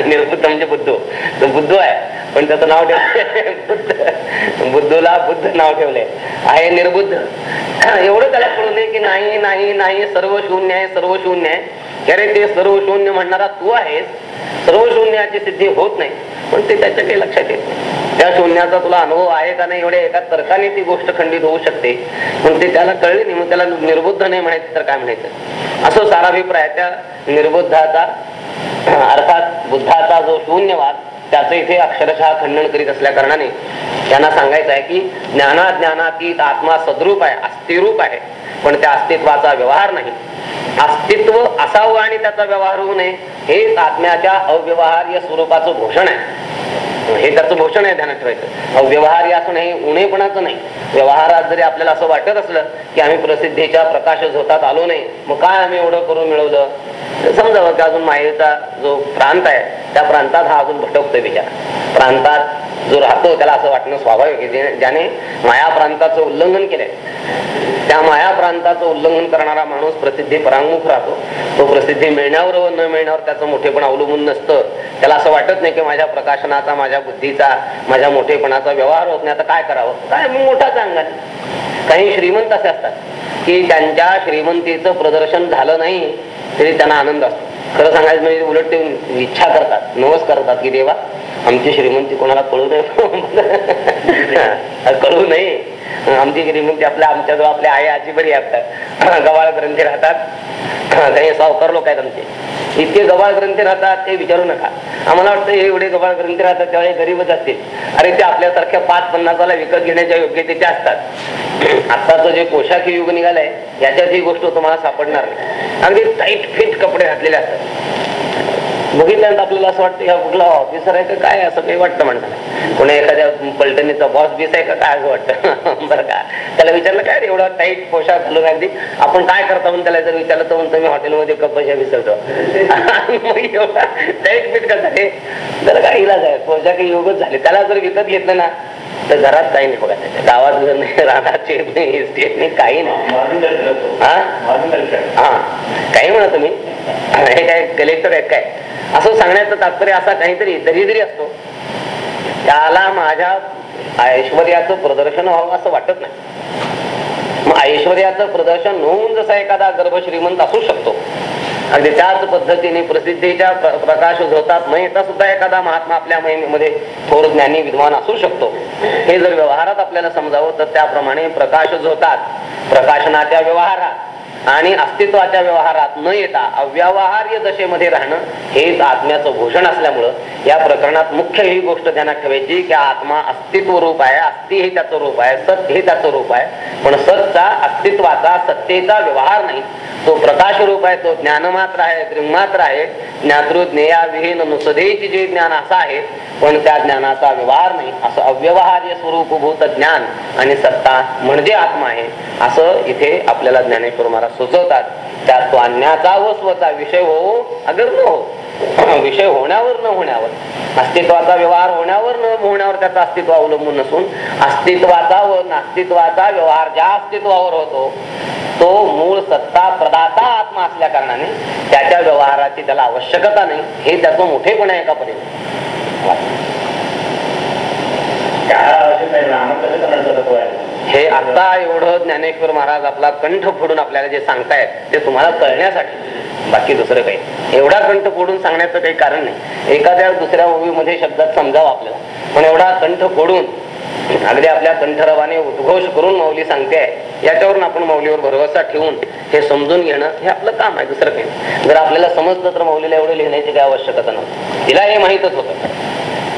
निर्बुद्ध म्हणजे बुद्ध. तो बुद्ध आहे. पण त्याचं नाव ठेवलं बुद्ध बुद्धूला बुद्ध नाव ठेवलंय. आहे निर्बुद्ध. एवढं त्याला कळू नये की नाही नाही नाही सर्व शून्य आहे सर्व शून्य आहे. अरे ते सर्व शून्य म्हणणारा तू आहेस. सर्व शून्याची सिद्धी होत नाही. पण ते त्याच्या काही लक्षात येत नाही. त्या शून्याचा तुला अनुभव आहे का नाही एवढ्या एका तर्काने ती गोष्ट खंडित होऊ शकते. पण ते त्याला कळले नाही मग त्याला निर्बुद्ध नाही म्हणायचं तर काय म्हणायचं? असं सारा अभिप्राय त्या निर्बुद्धाचा अर्थात बुद्धाचा जो शून्यवाद त्याचं इथे अक्षरशः खंडन करीत असल्या कारणाने त्यांना सांगायचं आहे की ज्ञानाज्ञानातीत आत्मा सद्रूप आहे अस्थिरूप आहे पण त्या अस्तित्वाचा व्यवहार नाही. अस्तित्व असावं आणि त्याचा व्यवहार होऊ नये हेच आत्म्याच्या अव्यवहार्य स्वरूपाचं घोषण आहे. हे त्याचं भूषण आहे ध्यानात ठेवायचं. व्यवहार असं नाही उणेपणाचं नाही. व्यवहारात जरी आपल्याला असं वाटत असलं की आम्ही प्रसिद्धीच्या प्रकाश झोतात आलो नाही मग काय आम्ही एवढं करून मिळवलं? समजावं की अजून माहेरचा जो प्रांत आहे त्या प्रांतात हा अजून भटकतोय विचार प्रांतात जो राहतो त्याला असं वाटणं स्वाभाविक आहे. ज्याने माया प्रांताचं उल्लंघन केलंय त्या माया प्रांताचं उल्लंघन करणारा माणूस प्रसिद्धी परांगमुख राहतो. तो प्रसिद्धी मिळण्यावर व न मिळण्यावर त्याचं मोठेपण अवलंबून नसतं. त्याला असं वाटत नाही की माझ्या प्रकाशनाचा माझ्या बुद्धीचा माझ्या मोठेपणाचा व्यवहार होत नाही आता काय करावं? काय मी मोठा चांगला. काही श्रीमंत असे असतात की त्यांच्या श्रीमंतीचं प्रदर्शन झालं नाही तरी त्यांना आनंद असतो. खरं सांगायचं म्हणजे उलट ते इच्छा करतात नवस करतात की देवा आमची श्रीमंती कोणाला कळू नये? कळू नये. आमची श्रीमंती आपल्या आमच्याजवळ आपल्या आई आजी बरी असतात गवाळ ग्रंथी राहतात. काही सावकार लोक आहेत आमचे. इतके गवाळ ग्रंथी राहतात ते विचारू नका. आम्हाला वाटतं हे एवढे गवाळ ग्रंथी राहतात त्यावेळी गरीबच असतील. अरे ते आपल्यासारख्या पाच पन्नासाला विकत घेण्याच्या योग्यतेचे असतात. आत्ताचं जे पोशाखी युग निघालंय याच्यात ही गोष्ट तुम्हाला सापडणार नाही. अगदी टाईट फिट कपडे घातलेले असतात. बघितल्यानंतर आपल्याला असं वाटतं ह्या कुठला ऑफिसर आहे का काय असं काही वाटतं म्हणताना कोणी एखाद्या पलटणीचा बॉस बीस आहे का काय असं वाटतं. बरं का? त्याला विचारलं काय एवढा टाईट पोशाख घालून अगदी? आपण काय करता म्हणून त्याला जर विचारलं तर म्हणतो मी हॉटेलमध्ये कप बशा विसरतो. एवढा टाईट फिट कसं रे जरा काय इलाज आहे? पोशाख योगच झाले. त्याला जर विकत घेतलं ना तर घरात काही नाही बघा. त्याच्या गावात घर नाही राहणार चेत नाही इस्टेट नाही काही नाही. हा? हा. काही म्हणा तुम्ही. हे काय कलेक्टर आहे काय? असं सांगण्याचं तात्पर्य असा काहीतरी दरिद्री असतो. त्याला माझ्या ऐश्वर्याचं प्रदर्शन व्हावं असं वाटत नाही. मग ऐश्वर्याचं प्रदर्शन होऊन जसा एखादा गर्भ श्रीमंत असू शकतो. अगदी त्याच पद्धतीने प्रसिद्धीच्या प्रकाश उधळतात न येता सुद्धा एखादा महात्मा आपल्या महिमेमध्ये थोर ज्ञानी विद्वान असू शकतो. हे जर व्यवहारात आपल्याला समजावं तर त्याप्रमाणे प्रकाश होतात प्रकाशनाच्या व्यवहारात. आणि अस्तित्वाच्या व्यवहारात न येता अव्यवहार्य दशेमध्ये राहणं हेच आत्म्याचं भूषण असल्यामुळं या प्रकरणात मुख्य ही गोष्ट ध्यानात ठेवायची की आत्मा अस्तित्व रूप आहे. अस्ति हे त्याचं रूप आहे. सत्य हे त्याचं रूप आहे. पण सतचा अस्तित्वाचा सत्तेचा व्यवहार नाही. तो प्रकाश रूप आहे तो ज्ञान मात्र आहे त्रिमात्र आहे. ज्ञातृज्ञेयाविहीन विहीन जे ज्ञान असं आहे पण त्या ज्ञानाचा व्यवहार नाही. असं अव्यवहार्य स्वरूपभूत ज्ञान आणि सत्ता म्हणजे आत्मा आहे. असं इथे आपल्याला ज्ञानेश्वर महाराज सुचवतात. त्या तो व स्वतः विषय हो अगर न हो विषय होण्यावर न होण्यावर. अस्तित्वाचा व्यवहार होण्यावर न होण्यावर त्याचा अस्तित्व अवलंबून नसून अस्तित्वाचा व नास्तित्वाचा व्यवहार ज्या अस्तित्वावर होतो तो मूळ सत्ता प्रदाता आत्मा असल्या कारणाने त्याच्या व्यवहाराची त्याला आवश्यकता नाही. हे त्याचं मोठेपण आहे का परिणाम हे आता एवढं ज्ञानेश्वर महाराज आपला कंठ फोडून आपल्याला जे सांगतायत ते तुम्हाला कळण्यासाठी. बाकी दुसरं काही. एवढा कंठ फोडून सांगण्याचं काही कारण नाही. एखाद्या दुसऱ्या मध्ये शब्दात समजावं आपल्याला. पण एवढा कंठ फोडून अगदी आपल्या कंठरवाने उद्घोष करून माऊली सांगते याच्यावरून आपण माऊलीवर भरोसा ठेवून हे समजून घेणं हे आपलं काम आहे दुसरं काही जर आपल्याला समजलं तर माऊलीला एवढं लिहिण्याची काही आवश्यकता नव्हती. तिला हे माहीतच होतं.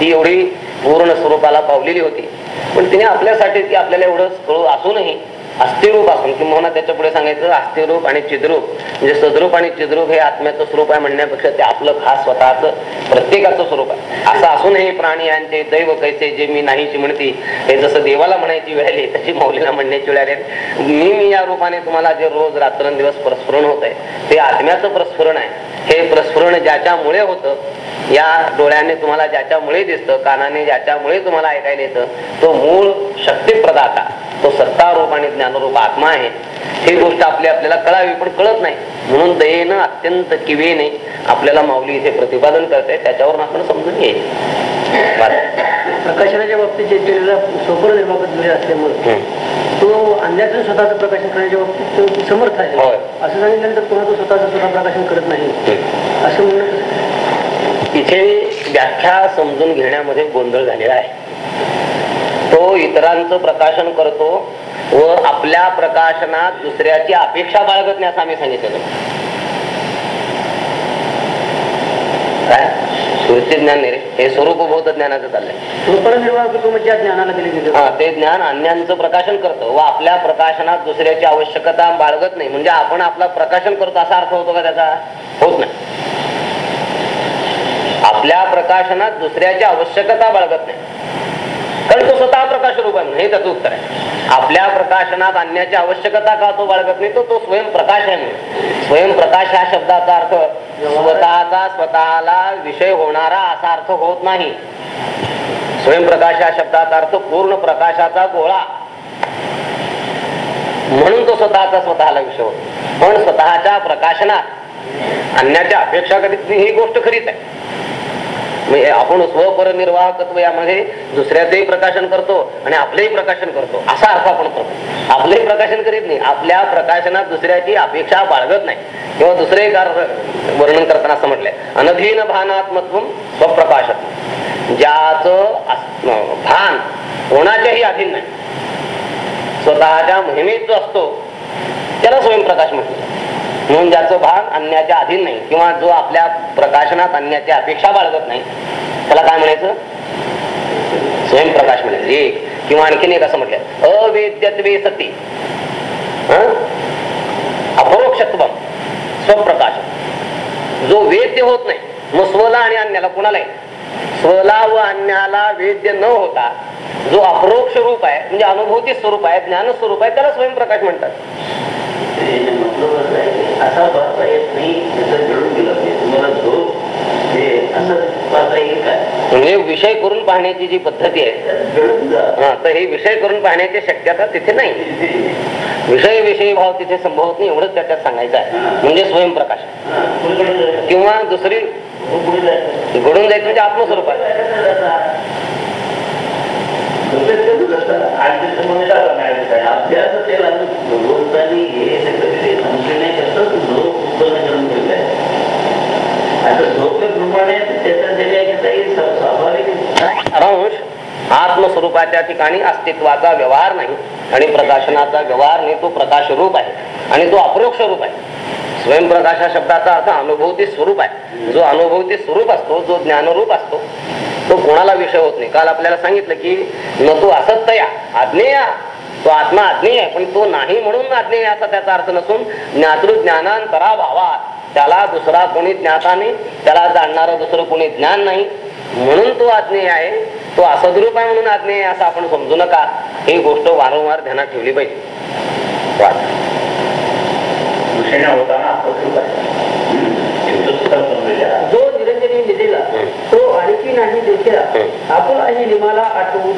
ती एवढी पूर्ण स्वरूपाला पावलेली होती. पण तिने आपल्यासाठी ती आपल्याला एवढं स्थळ असूनही अस्थिरूप असून किंवा त्याच्या पुढे सांगायचं अस्थिरूप आणि चिद्रूप. म्हणजे सद्रूप आणि चिद्रूप हे आत्म्याचं स्वरूप आहे म्हणण्यापेक्षा ते आपलं खास स्वतःच प्रत्येकाचं स्वरूप आहे. असं असूनही प्राणी यांचे दैव कैसे जे मी नाहीची म्हणती हे जसं देवाला म्हणायची वेळ आली तशी मौलीला म्हणण्याची वेळ आली. मी मी या रूपाने तुम्हाला जे रोज रात्रंदिवस प्रस्फुरण होत आहे ते आत्म्याचं प्रस्फुरण आहे. हे प्रस्फुरण ज्याच्यामुळे होतं या डोळ्याने तुम्हाला ज्याच्यामुळे दिसतं कानाने ज्याच्यामुळे तुम्हाला ऐकायला येतं तो मूळ शक्ती प्रदाता तो सत्तारूप आणि ज्ञानरूप आत्मा आहे. ही गोष्ट आपली आपल्याला कळावी पण कळत नाही. म्हणून दयेनं अत्यंत किवेने आपल्याला माऊली इथे प्रतिपादन करते. त्याच्यावरून आपण समजून घ्यायचे प्रकाशनाच्या बाबतीत जे केलेला सोपर निर्मापक जरी असल्यामुळे तो अन्याचं स्वतःचं प्रकाशन करण्याच्या बाबतीत तो समर्थ आहे. असं सांगितल्यानंतर पुन्हा तो स्वतःचं स्वतः प्रकाशन करत नाही. असं म्हणणं? इथे व्याख्या समजून घेण्यामध्ये गोंधळ झालेला आहे. तो इतरांचं प्रकाशन करतो व आपल्या प्रकाशनात दुसऱ्याची अपेक्षा बाळगत नाही असं आम्ही सांगितलं काय? सुरक्षित ज्ञान नाही रे. हे स्वरूपभूत ज्ञानाचं चाललंय. म्हणजे ज्ञानाला हा ते ज्ञान अन्यांचं प्रकाशन करतं व आपल्या प्रकाशनात दुसऱ्याची आवश्यकता बाळगत नाही. म्हणजे आपण आपला प्रकाशन करतो असा अर्थ होतो का त्याचा? होत नाही. आपल्या प्रकाशनात दुसऱ्याची आवश्यकता बाळगत नाही. कारण तो स्वतः प्रकाश रूप हे त्याचं उत्तर आहे. आपल्या प्रकाशनात आणण्याची आवश्यकता का तो बाळगत नाही तो तो स्वयंप्रकाश आहे म्हणून. स्वयंप्रकाश ह्या शब्दाचा अर्थ स्वतःचा स्वतःला विषय होणारा असा अर्थ होत नाही. स्वयंप्रकाश या शब्दाचा अर्थ पूर्ण प्रकाशाचा गोळा. म्हणून तो स्वतःचा स्वतःला विषय होतो. पण स्वतःच्या प्रकाशनात आणण्याच्या अपेक्षा करीत नाही ही गोष्ट खरीच आहे. म्हणजे आपण स्वपरनिर्वाहकत्व यामध्ये दुसऱ्याचंही प्रकाशन करतो आणि आपलंही प्रकाशन करतो. असा अर्थ आपण करतो. आपलंही प्रकाशन करीत नाही. आपल्या प्रकाशनात दुसऱ्याची अपेक्षा बाळगत नाही. किंवा दुसरे कार वर्णन करताना असं म्हटलंय. अनधीन भानात्मत्व स्वप्रकाशत्व. ज्याचं भान कोणाच्याही अधीन नाही. स्वतःच्या मोहिमेत जो असतो त्याला स्वयंप्रकाश म्हटलं म्हणून ज्याचं भान अन्याच्या अधीन नाही किंवा जो आपल्या प्रकाशनात अन्याची अपेक्षा बाळगत नाही त्याला काय म्हणायचं? स्वयंप्रकाश म्हणायचं. एक किंवा आणखीन एक असं म्हटलं अवेद्यत्वे सती. अपरोक्षत्व स्वप्रकाश. जो वेद्य होत नाही मग स्वला आणि अन्याला कुणालाही स्वला व अन्याला वेद्य न होता जो अपरोक्ष रूप आहे म्हणजे अनुभूती स्वरूप आहे ज्ञान स्वरूप आहे त्याला स्वयंप्रकाश म्हणतात. असा पाहता येत नाही त्याचं घडून गेलं पाहिजे तुम्हाला झोप हे असं पाहता येईल काय? म्हणजे विषय करून पाहण्याची जी पद्धती आहे जा. हा, तर ही विषय करून पाहण्याची शक्यता तिथे नाही. विषय विषयी भाव तिथे संभवत नाही एवढंच त्याच्यात सांगायचं आहे. म्हणजे स्वयंप्रकाश. हा? किंवा दुसरी जायचं? घडून जायचं म्हणजे आत्मस्वरूप आहे. अभ्यास त्याला भगवंतानी हे सगळं ते संशयण्याकरता झोप उत्पन्न करून ठेवलंय आता त्याचा जे काही स्वाभाविक सारांश आत्मस्वरूपाच्या ठिकाणी अस्तित्वाचा व्यवहार नाही आणि प्रकाशनाचा व्यवहार नाही तो प्रकाश रूप आहे आणि तो अप्रोक्ष रूप आहे स्वयंप्रकाशा शब्दाचा अर्थ अनुभवती स्वरूप आहे. जो अनुभवती स्वरूप असतो जो ज्ञानरूप असतो तो कोणाला विषय होत नाही. काल आपल्याला सांगितलं की न तो असत्तया आज्ञेय तो आत्मा आज्ञेय आहे पण तो नाही म्हणून आज्ञेय असा त्याचा अर्थ नसून ज्ञातृ ज्ञानांतरा भावात त्याला दुसरा कोणी ज्ञाता नाही त्याला जाणणारं दुसरं कोणी ज्ञान नाही. म्हणून तो आज्ञेय आहे. तो असद्रूप आहे म्हणून आज्ञेय आहे असं आपण समजू नका. ही गोष्ट वारंवार ध्यानात ठेवली पाहिजे. जो आणखी नाही देखील. आपण ही निमाला आठवू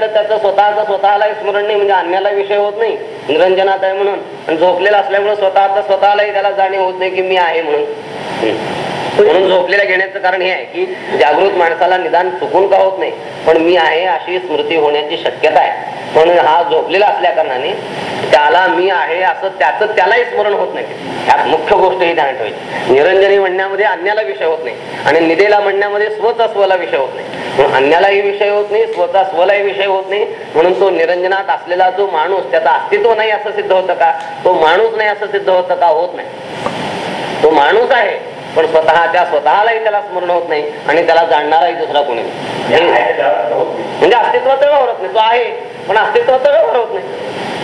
तर त्याचं स्वतःचं स्वतःलाही स्मरण नाही म्हणजे अन्याला विषय होत नाही. निरंजनात आहे म्हणून. आणि झोपलेला असल्यामुळे स्वतःच स्वतःलाही त्याला जाणीव होत नाही की मी आहे म्हणून. म्हणून झोपलेलं घेण्याचं कारण हे आहे की जागृत माणसाला निदान चुकून का होत नाही. पण मी आहे अशी स्मृती होण्याची शक्यता आहे. म्हणून हा झोपलेला असल्या कारणाने त्याला मी आहे असं त्याचं त्यालाही स्मरण होत नाही. त्यात मुख्य गोष्ट ही ध्यान ठेवायची. निरंजनी म्हणण्यामध्ये अन्याला विषय होत नाही. आणि निदेला म्हणण्यामध्ये स्वचा स्वला विषय होत नाही. म्हणून अन्यालाही विषय होत नाही स्वतः स्वलाही विषय होत नाही. म्हणून तो निरंजनात असलेला जो माणूस त्याचा अस्तित्व नाही असं सिद्ध होतं का? तो माणूस नाही असं सिद्ध होतं का? होत नाही. तो माणूस आहे. पण स्वतःच्या स्वतःलाही त्याला स्मरण होत नाही आणि त्याला जाणणाराही दुसरा कोणी नाही. म्हणजे व्यवहार होत नाही तो आहे पण अस्तित्वाचा व्यवहार होत नाही.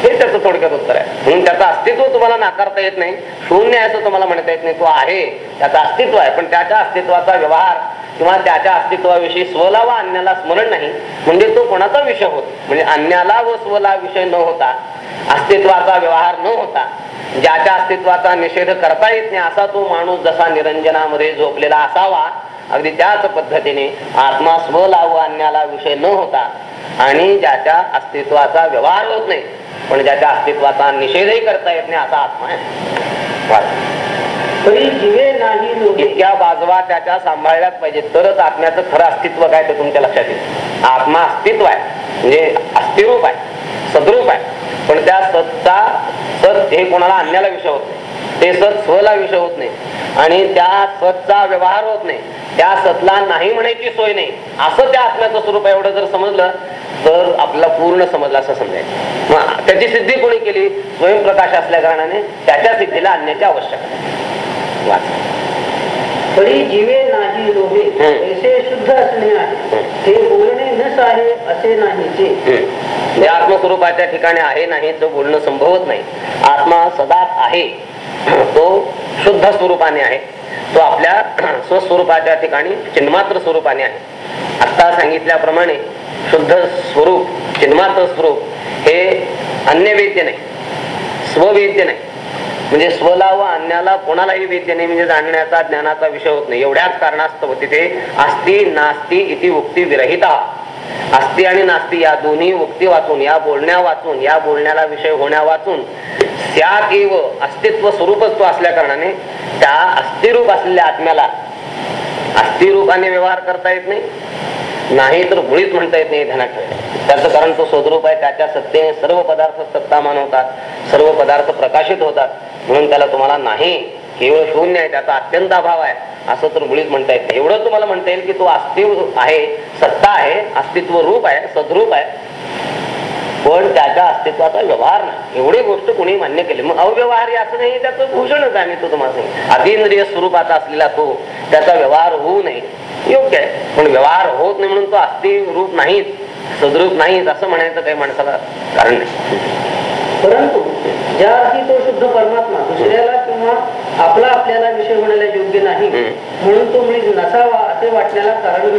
हे त्याचं थोडक्यात उत्तर आहे. म्हणून त्याचं अस्तित्व तुम्हाला नाकारता येत नाही शून्य आहे असं तुम्हाला म्हणता येत नाही तो आहे त्याचं अस्तित्व आहे. पण त्याच्या अस्तित्वाचा व्यवहार किंवा त्याच्या अस्तित्वाविषयी स्वला व अन्याला स्मरण नाही म्हणजे तो कोणाचा विषय होत? म्हणजे अन्याला व स्वला विषय न होता अस्तित्वाचा व्यवहार न होता ज्याच्या अस्तित्वाचा निषेध करता येत नाही असा तो माणूस जसा निरंजनामध्ये झोपलेला असावा अगदी त्याच पद्धतीने आत्मा स्वला व अन्याला विषय न होता आणि ज्याच्या अस्तित्वाचा व्यवहार होत नाही पण ज्याच्या अस्तित्वाचा निषेधही करता येत नाही असा आत्मा आहे. इतक्या बाजवा त्याच्या सांभाळल्याच पाहिजे तरच आत्म्याचं खरं अस्तित्व काय ते तुमच्या लक्षात येईल. आत्मा अस्तित्व आहे म्हणजे अस्थिरूप आहे सद्रूप आहे. पण त्या सतचा सत हे कोणाला अन्याला विषय होत नाही. ते सत स्वला विषय होत नाही. आणि त्या सतचा व्यवहार होत नाही. त्या सतला नाही म्हणायची सोय नाही. असं त्या आत्म्याचं स्वरूप आहे. एवढं जर समजलं तर आपला पूर्ण समजला असं समजायचं. त्याची सिद्धी कोणी केली? स्वयंप्रकाश असल्या कारणाने त्याच्या सिद्धीला आणण्याची आवश्यकता आहे वाच. तरी जीवे हम्म. ऐसे शुद्ध असणे आहे ते बोलणे नस आहे असे नाहीचे जे आत्मस्वरूपाच्या ठिकाणी आहे नाही तो बोलणं संभवत नाही. आत्मा सदाच आहे. तो शुद्ध स्वरूपाने आहे. तो आपल्या स्वस्वरूपाच्या ठिकाणी चिन्मात्र स्वरूपाने आहे. आता सांगितल्याप्रमाणे शुद्ध स्वरूप चिन्मात्र स्वरूप हे अन्य वेद्य नाही. स्ववेद्य नाही. म्हणजे स्वला व अन्याला कोणालाही वेद्य नाही म्हणजे जाणण्याचा ज्ञानाचा विषय होत नाही. एवढ्याच कारणास्तव तिथे अस्ति नास्ती इति उक्ती विरहिता. अस्ति आणि नास्ती या दोन्ही उक्ती वाचून या बोलण्या वाचून या बोलण्याला विषय होण्या वाचून त्यात एव अस्तित्व स्वरूपच तो असल्या कारणाने त्या अस्थिरूप असलेल्या आत्म्याला अस्थिरूपाने व्यवहार करता येत नाही. नाही तर मुळीच म्हणता येत नाही ध्यानात. त्याचं कारण तो स्वरूप आहे त्याच्या सत्तेने सर्व पदार्थ सत्तामान होतात सर्व पदार्थ प्रकाशित होतात. म्हणून त्याला तुम्हाला नाही केवळ शून्य आहे त्याचा अत्यंत अभाव आहे. असं तर मुळीच म्हणता येत नाही. एवढं तुम्हाला म्हणता येईल की तो अस्तित्व आहे सत्ता आहे अस्तित्व रूप आहे सद्रूप आहे. पण त्याच्या अस्तित्वाचा व्यवहार नाही. एवढी गोष्ट कोणी मान्य केली. मग अव्यवहार असं नाही त्याचं भूषणच आहे मी तो तुम्हाला अतिंद्रिय स्वरूपाचा असलेला तो त्याचा व्यवहार होऊ नये. योग्य आहे. पण व्यवहार होत नाही म्हणून तो अस्थि रूप नाहीच सद्रूप नाहीच असं म्हणायचं काही माणसाला कारण नाही. परंतु ज्या अर्थी तो शुद्ध परमात्मा दुसऱ्याला किंवा आपला आपल्याला विषय होण्याला योग्य नाही. म्हणून तो म्हणजे नसावा असे वाटण्याला कारण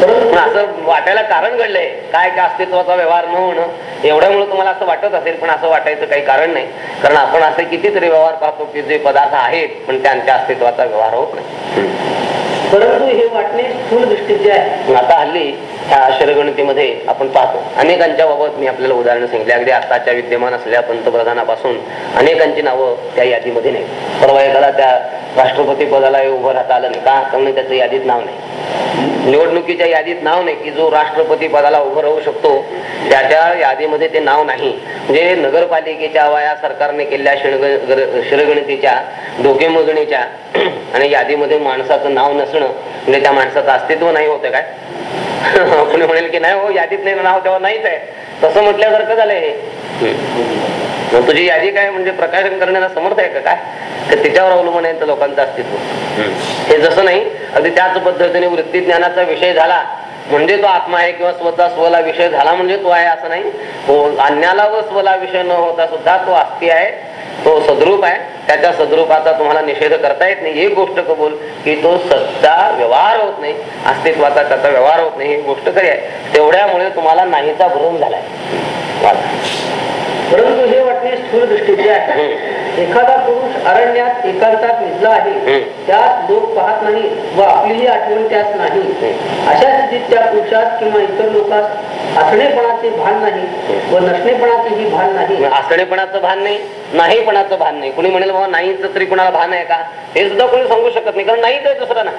पण असं वाटायला कारण घडलंय. काय काय अस्तित्वाचा व्यवहार न होणं एवढ्यामुळे तुम्हाला असं वाटत असेल पण असं वाटायचं काही कारण नाही. कारण आपण असे कितीतरी व्यवहार पाहतो की जे पदार्थ आहेत पण त्यांच्या अस्तित्वाचा व्यवहार होत नाही. परंतु हे वाटणे स्थूल दृष्टीचे आहे आता हल्ली ह्या अक्षरगणतीमध्ये आपण पाहतो. अनेकांच्या बाबत मी आपल्याला उदाहरण सांगितले. अगदी आताच्या विद्यमान असलेल्या पंतप्रधानापासून अनेकांची नावं त्या यादीमध्ये नाही. परवा एखादा त्या राष्ट्रपती पदाला उभं राहता आलं नाही. का? कारण त्याचं यादीत नाव नाही. निवडणुकीच्या यादीत नाव नाही की जो राष्ट्रपती पदाला उभं राहू शकतो त्याच्या यादीमध्ये ते नाव नाही. म्हणजे नगरपालिकेच्या वा या सरकारने केलेल्या शिणग शिरगणतीच्या डोकेमोजणीच्या आणि यादीमध्ये माणसाचं नाव नसणं म्हणजे त्या माणसाचं अस्तित्व नाही होतं काय? कोणी म्हणेल की नाही हो यादीत नाही नाव तेव्हा नाहीच आहे. तसं म्हटल्यासारखं झालंय हे. मग तुझी यादी काय म्हणजे प्रकाशन करण्याला समर्थ आहे का? काय? तर त्याच्यावर अवलंबून आहे तर लोकांचं अस्तित्व. हे जसं नाही अगदी त्याच पद्धतीने वृत्ती ज्ञानाचा विषय झाला म्हणजे तो आत्मा आहे किंवा स्वतः स्वला विषय झाला म्हणजे तो आहे असं नाही. तो अन्याला व स्वला विषय न होता सुद्धा तो अस्थि आहे तो सद्रूप आहे. त्याच्या सद्रूपाचा तुम्हाला निषेध करता येत नाही. एक गोष्ट कबूल की तो सत्ता व्यवहार होत नाही. अस्तित्वाचा त्याचा व्यवहार होत नाही. ही गोष्ट खरी आहे. तेवढ्यामुळे तुम्हाला नाहीचा भरून झालाय. परंतु हे वाटणे स्थूल दृष्टीचे आहे. एखादा पुरुष अरण्यात एकांतात निजला आहे. त्यात लोक पाहत नाही व आपलीही आठवण त्यास नाही. अशा स्थितीत त्या पुरुषास किंवा इतर लोकांस असणेपणाचे भान नाही व नसणेपणाचेही भान नाही. असणेपणाचं भान नाही. नाही नाहीपणाचं भान नाही. कुणी म्हणेल बाबा नाहीच तरी कुणाला भान आहे का? हे सुद्धा कोणी सांगू शकत नाही कारण नाहीच आहे दुसरा ना.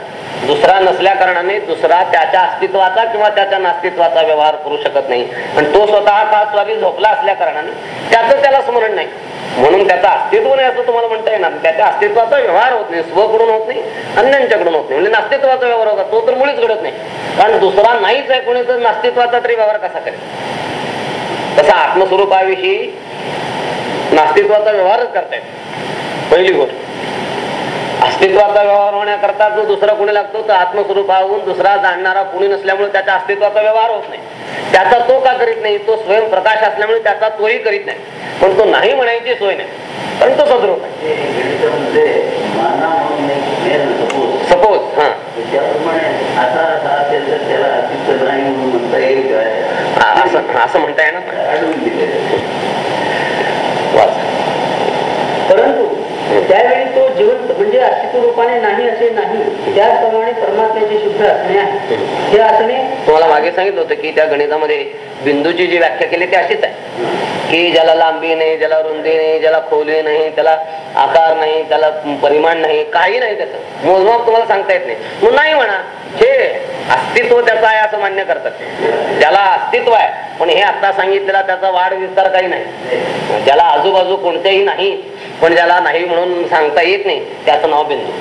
दुसरा नसल्या कारणाने दुसरा त्याच्या अस्तित्वाचा किंवा त्याच्या नास्तित्वाचा व्यवहार करू शकत नाही. आणि तो स्वतः का झोपला असल्या कारणाने त्याचं त्याला स्मरण नाही. म्हणून त्याचं अस्तित्व नाही असं तुम्हाला म्हणता येणार. त्याच्या अस्तित्वाचा व्यवहार होत नाही स्वकडून होत नाही अन्यांच्याकडून होत नाही. म्हणजे नास्तित्वाचा व्यवहार होता तो तर मुळीच घडत नाही. कारण दुसरा नाहीच आहे कोणी तर नास्तित्वाचा तरी व्यवहार कसा करेल? तसा आत्मस्वरूपाविषयी नास्तित्वाचा व्यवहारच करतायत. पहिली गोष्ट. अस्तित्वाचा व्यवहार होण्याकरता जो दुसरा कोणी लागतो तर आत्मस्वरूपाहून दुसरा जाणणारा कोणी नसल्यामुळे त्याच्या अस्तित्वाचा व्यवहार होत नाही. त्याचा तो का करीत नाही? तो स्वयंप्रकाश असल्यामुळे त्याचा तोही करीत नाही. पण तो नाही म्हणायची सोय नाही. पण तो सद्रूप आहे. सपोज हा. असं म्हणता येणार actual. म्हणजे अस्तित्व रूपाने नाही असे नाही. त्याचप्रमाणे परमात्म्याचे शुद्ध असणे आहे. हे असणे तुम्हाला मागे सांगितलं होतं की त्या गणितामध्ये बिंदूची जी व्याख्या केली ती अशीच आहे. की ज्याला लांबी नाही ज्याला रुंदी नाही ज्याला खोली नाही त्याला आकार नाही त्याला परिमाण नाही काही नाही त्याचं. मोजमाप तुम्हाला सांगता येत नाही. मग नाही म्हणा हे अस्तित्व त्याचं आहे असं मान्य करतात. त्याला अस्तित्व आहे पण हे आता सांगितलेला त्याचा वाढ विस्तार काही नाही. ज्याला आजूबाजू कोणतेही नाही पण ज्याला नाही म्हणून सांगता येत नाही त्या त्याचं नाव बिंदू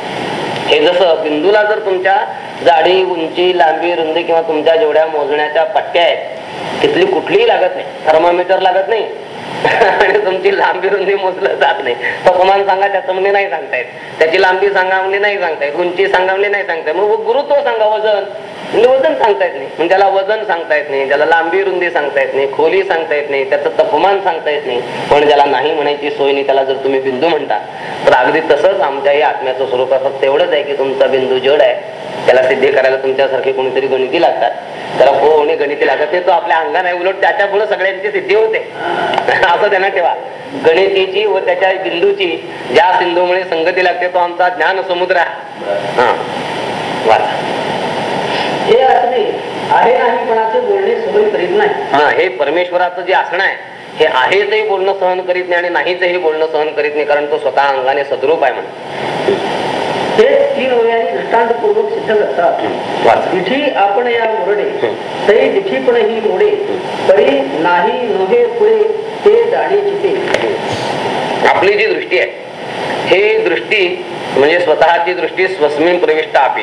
हे जसं बिंदूला जर तुमच्या जाडी उंची लांबी रुंदी किंवा तुमच्या जेवढ्या मोजण्याच्या पट्ट्या आहेत तिथली कुठलीही लागत नाही. थर्मामीटर लागत नाही. आणि तुमची लांबी रुंदी मोजलं जात नाही. पकमान सांगा त्याचं म्हणजे नाही सांगतायत त्याची लांबी सांगा म्हणजे नाही सांगता येत. उंची सांगा म्हणजे नाही सांगताय मग गुरुत्व सांगा वजन. म्हणजे वजन सांगता येत नाही. म्हणजे त्याला वजन सांगता येत नाही त्याला लांबी रुंदी सांगता येत नाही खोली सांगता येत नाही त्याचं तापमान सांगता येत नाही. पण ज्याला नाही म्हणायची सोय नाही त्याला जर तुम्ही बिंदू म्हणता तर अगदी तसंच आमच्याही आत्म्याचं स्वरूप फक्त एवढंच आहे की तुमचा बिंदू जड आहे. त्याला सिद्धी करायला तुमच्यासारखे कोणीतरी गणिती लागतात. त्याला कोणी गणिती लागत नाही तो आपल्या अंगाने उलट त्याच्यामुळे सगळ्यांची सिद्धी होते. असं त्यांना ठेवा. गणितीची व त्याच्या बिंदूची ज्या सिंधूमुळे संगती लागते तो आमचा ज्ञान समुद्र आहे. हा. वाचा. आहे नाहीपणाचे बोलणे सहन करीत नाही. हा हे परमेश्वराचं जे असणं आहे हे आहेचही बोलणं सहन करीत नाही आणि नाहीचही बोलणं सहन करीत नाही कारण तो स्वतः अंगाने सद्रूप आहे म्हणून हे तीन दृष्टांतपूर्वक सिद्ध करतात. आपण या मुरडे तरी पण ही मोडे तरी नाही नव्हे पुढे ते जाणे चिते. आपली जी दृष्टी आहे हे दृष्टी म्हणजे स्वतःची दृष्टी स्वस्मिन प्रविष्ट आपी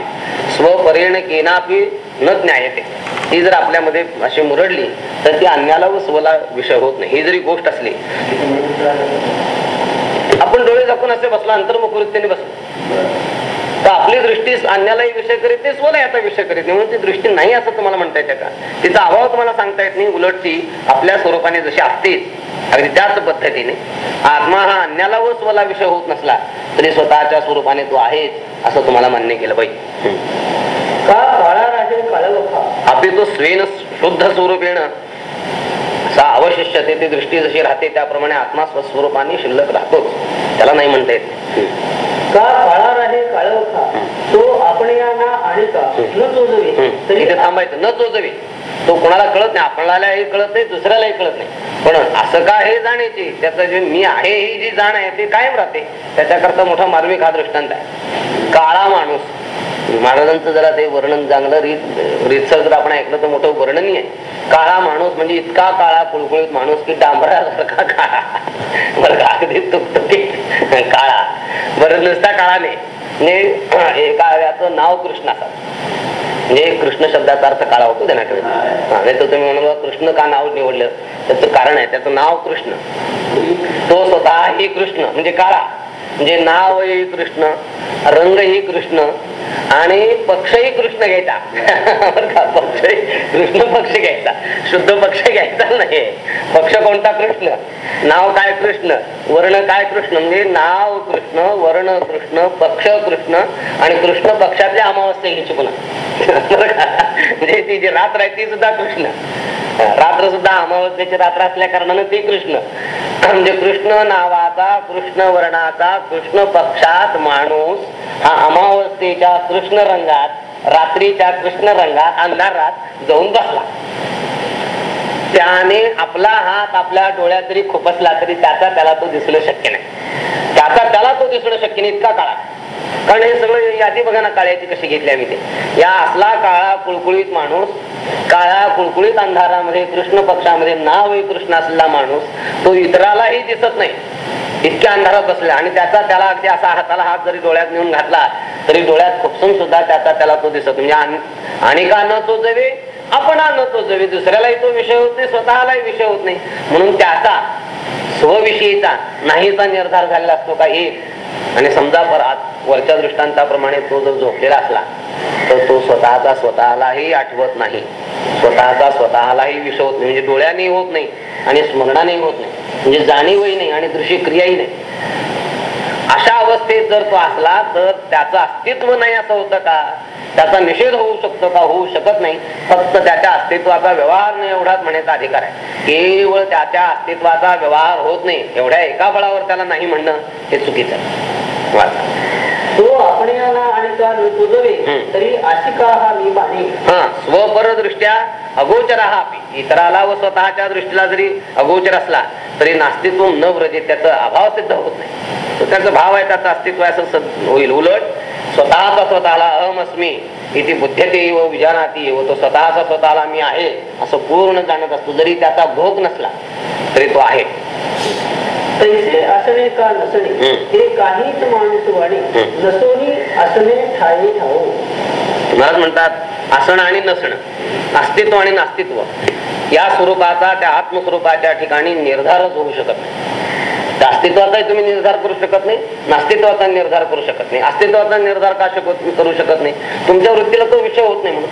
स्वपरेण केनापी न ज्ञायते. ही जर आपल्यामध्ये अशी मुरडली तर ती अन्याला व स्वला विषय होत नाही. ही जरी गोष्ट असली आपण डोळे झाकून असे बसला अंतर्मुख वृत्तीने बसलो. तर आपली दृष्टी अन्यालाही विषय करीत नाही स्वला याचा विषय करीत नाही. म्हणून ती दृष्टी नाही असं तुम्हाला म्हणता येते का? तिचा अभाव तुम्हाला सांगता येत नाही उलट ती आपल्या स्वरूपाने जशी असतेच अगदी त्याच पद्धतीने आत्मा हा अन्याला व स्वला विषय होत नसला तरी स्वतःच्या स्वरूपाने तो आहेच असं तुम्हाला मान्य केलं पाहिजे. का काळा राजे आपली तो स्वेन शुद्ध स्वरूपेण असा अवशिष्य ते दृष्टी जशी राहते त्याप्रमाणे आत्मा स्वस्वरूपाने शिल्लक राहतोच त्याला नाही म्हणता येत. का काळा राजे काळवखा तो आपण ना आणि का? न चोजवे थांबायचं. न चोजवे तो कोणाला कळत नाही. आपल्यालाही कळत नाही दुसऱ्यालाही कळत नाही. पण असं का हे जाण्याची त्याचं जे मी आहे ही जी जाण आहे ते कायम राहते. त्याच्याकरता मोठा मार्मिक हा दृष्टांत आहे. काळा माणूस महाराजांचं जरा ते वर्णन चांगलं रीत रीतसर जर आपण ऐकलं तर मोठं वर्णनही आहे. काळा माणूस म्हणजे इतका काळा कुळकुळीत माणूस की डांबरासारखा काळा. बरं का? अगदी तुकतुकीत काळा. बरं नुसता काळा नाही. म्हणजे नाव कृष्ण असं म्हणजे कृष्ण शब्दाचा अर्थ काळा होतो त्यांना नाही तर तुम्ही म्हणून कृष्ण का नाव निवडलं? त्याचं कारण आहे त्याचं नाव कृष्ण. तो स्वतः ही कृष्ण म्हणजे काळा. म्हणजे नाव ही कृष्ण रंग ही कृष्ण आणि पक्षही कृष्ण घ्यायचा. पक्ष कृष्ण पक्ष घ्यायचा. शुद्ध पक्ष घ्यायचा नाही. पक्ष कोणता? कृष्ण. नाव काय कृष्ण? वर्ण काय कृष्ण? म्हणजे नाव कृष्ण वर्ण कृष्ण पक्ष कृष्ण आणि कृष्ण पक्षातल्या अमावस्या घ्यायची पुन्हा म्हणजे ती जी रात्र आहे ती सुद्धा कृष्ण. रात्र सुद्धा अमावस्येची रात्र असल्या कारणानं ते कृष्ण. म्हणजे कृष्ण नावाचा कृष्ण वर्णाचा कृष्ण पक्षात माणूस हा अमावस्येच्या कृष्ण रंगात रात्रीच्या कृष्ण रंगात अंधारात जाऊन बसला. त्याने आपला हात आपल्या डोळ्यात जरी खुपसला तरी त्याचा त्याला तो दिसणं शक्य नाही. त्याचा त्याला तो दिसणं शक्य नाही इतका काळा. कारण हे सगळं यादी बघा ना काळ्याची कशी घेतली आम्ही ते. या असला काळा कुळकुळीत माणूस काळा कुळकुळीत अंधारामध्ये कृष्ण पक्षामध्ये नाव कृष्ण असलेला माणूस तो इतरालाही दिसत नाही. इतक्या अंधारात बसला आणि त्याचा त्याला अगदी असा हाताला हात जरी डोळ्यात नेऊन घातला तरी डोळ्यात खुपसून सुद्धा त्याचा त्याला तो दिसत म्हणजे आण- आणि का न तो जरी आपण आणतो जवे दुसऱ्यालाही तो विषय होत नाही स्वतःलाही विषय होत नाही. म्हणून त्याचा स्वविषयीचा नाहीचा निर्धार झालेला असतो का एक आणि समजा परत वरच्या दृष्टांताप्रमाणे तो जर झोपलेला असला तर तो स्वतःचा स्वतःलाही आठवत नाही. स्वतःचा स्वतःलाही विषय होत नाही. म्हणजे डोळ्याने होत नाही आणि स्मरणाने होत नाही. म्हणजे जाणीवही नाही आणि दृश्य क्रियाही नाही. अशा अवस्थेत जर तो असला तर त्याचं अस्तित्व नाही असं होतं का? त्याचा निषेध होऊ शकतो का? होऊ शकत नाही. फक्त त्याच्या अस्तित्वाचा व्यवहार नाही एवढाच म्हणायचा अधिकार आहे. केवळ त्याच्या अस्तित्वाचा व्यवहार होत नाही. एवढ्या एका बळावर त्याला नाही म्हणणं हे चुकीचं. तो आपण आणि. तरी आशिका हा मी बाणी हा स्वपर दृष्ट्या अगोचर हा. इतराला व स्वतःच्या दृष्टीला जरी अगोचर असला तरी नास्तित्व न व्रजे त्याचा अभाव सिद्ध होत नाही. त्याचा भाव आहे त्याचं अस्तित्व असं होईल. उलट स्वतःचा स्वतःला अहमस्मी इथे बुद्धते व विजानाती व तो स्वतःचा स्वतःला मी आहे असं पूर्ण जाणत असतो जरी त्याचा भोग नसला तरी तो आहे तैसे असणे का नसणे हम्म. हे काहीच माणूस वाणी. नसोनी असणे ठाई ठाऊ महाराज म्हणतात असणं आणि नसणं अस्तित्व आणि नास्तित्व या स्वरूपाचा त्या आत्मस्वरूपाच्या ठिकाणी निर्धारच होऊ शकत नाही अस्तित्वाचाही तुम्ही निर्धार करू शकत नाही. नास्तित्वाचा निर्धार करू शकत नाही. अस्तित्वाचा निर्धार का शकत करू शकत नाही? तुमच्या वृत्तीला तो विषय होत नाही म्हणून.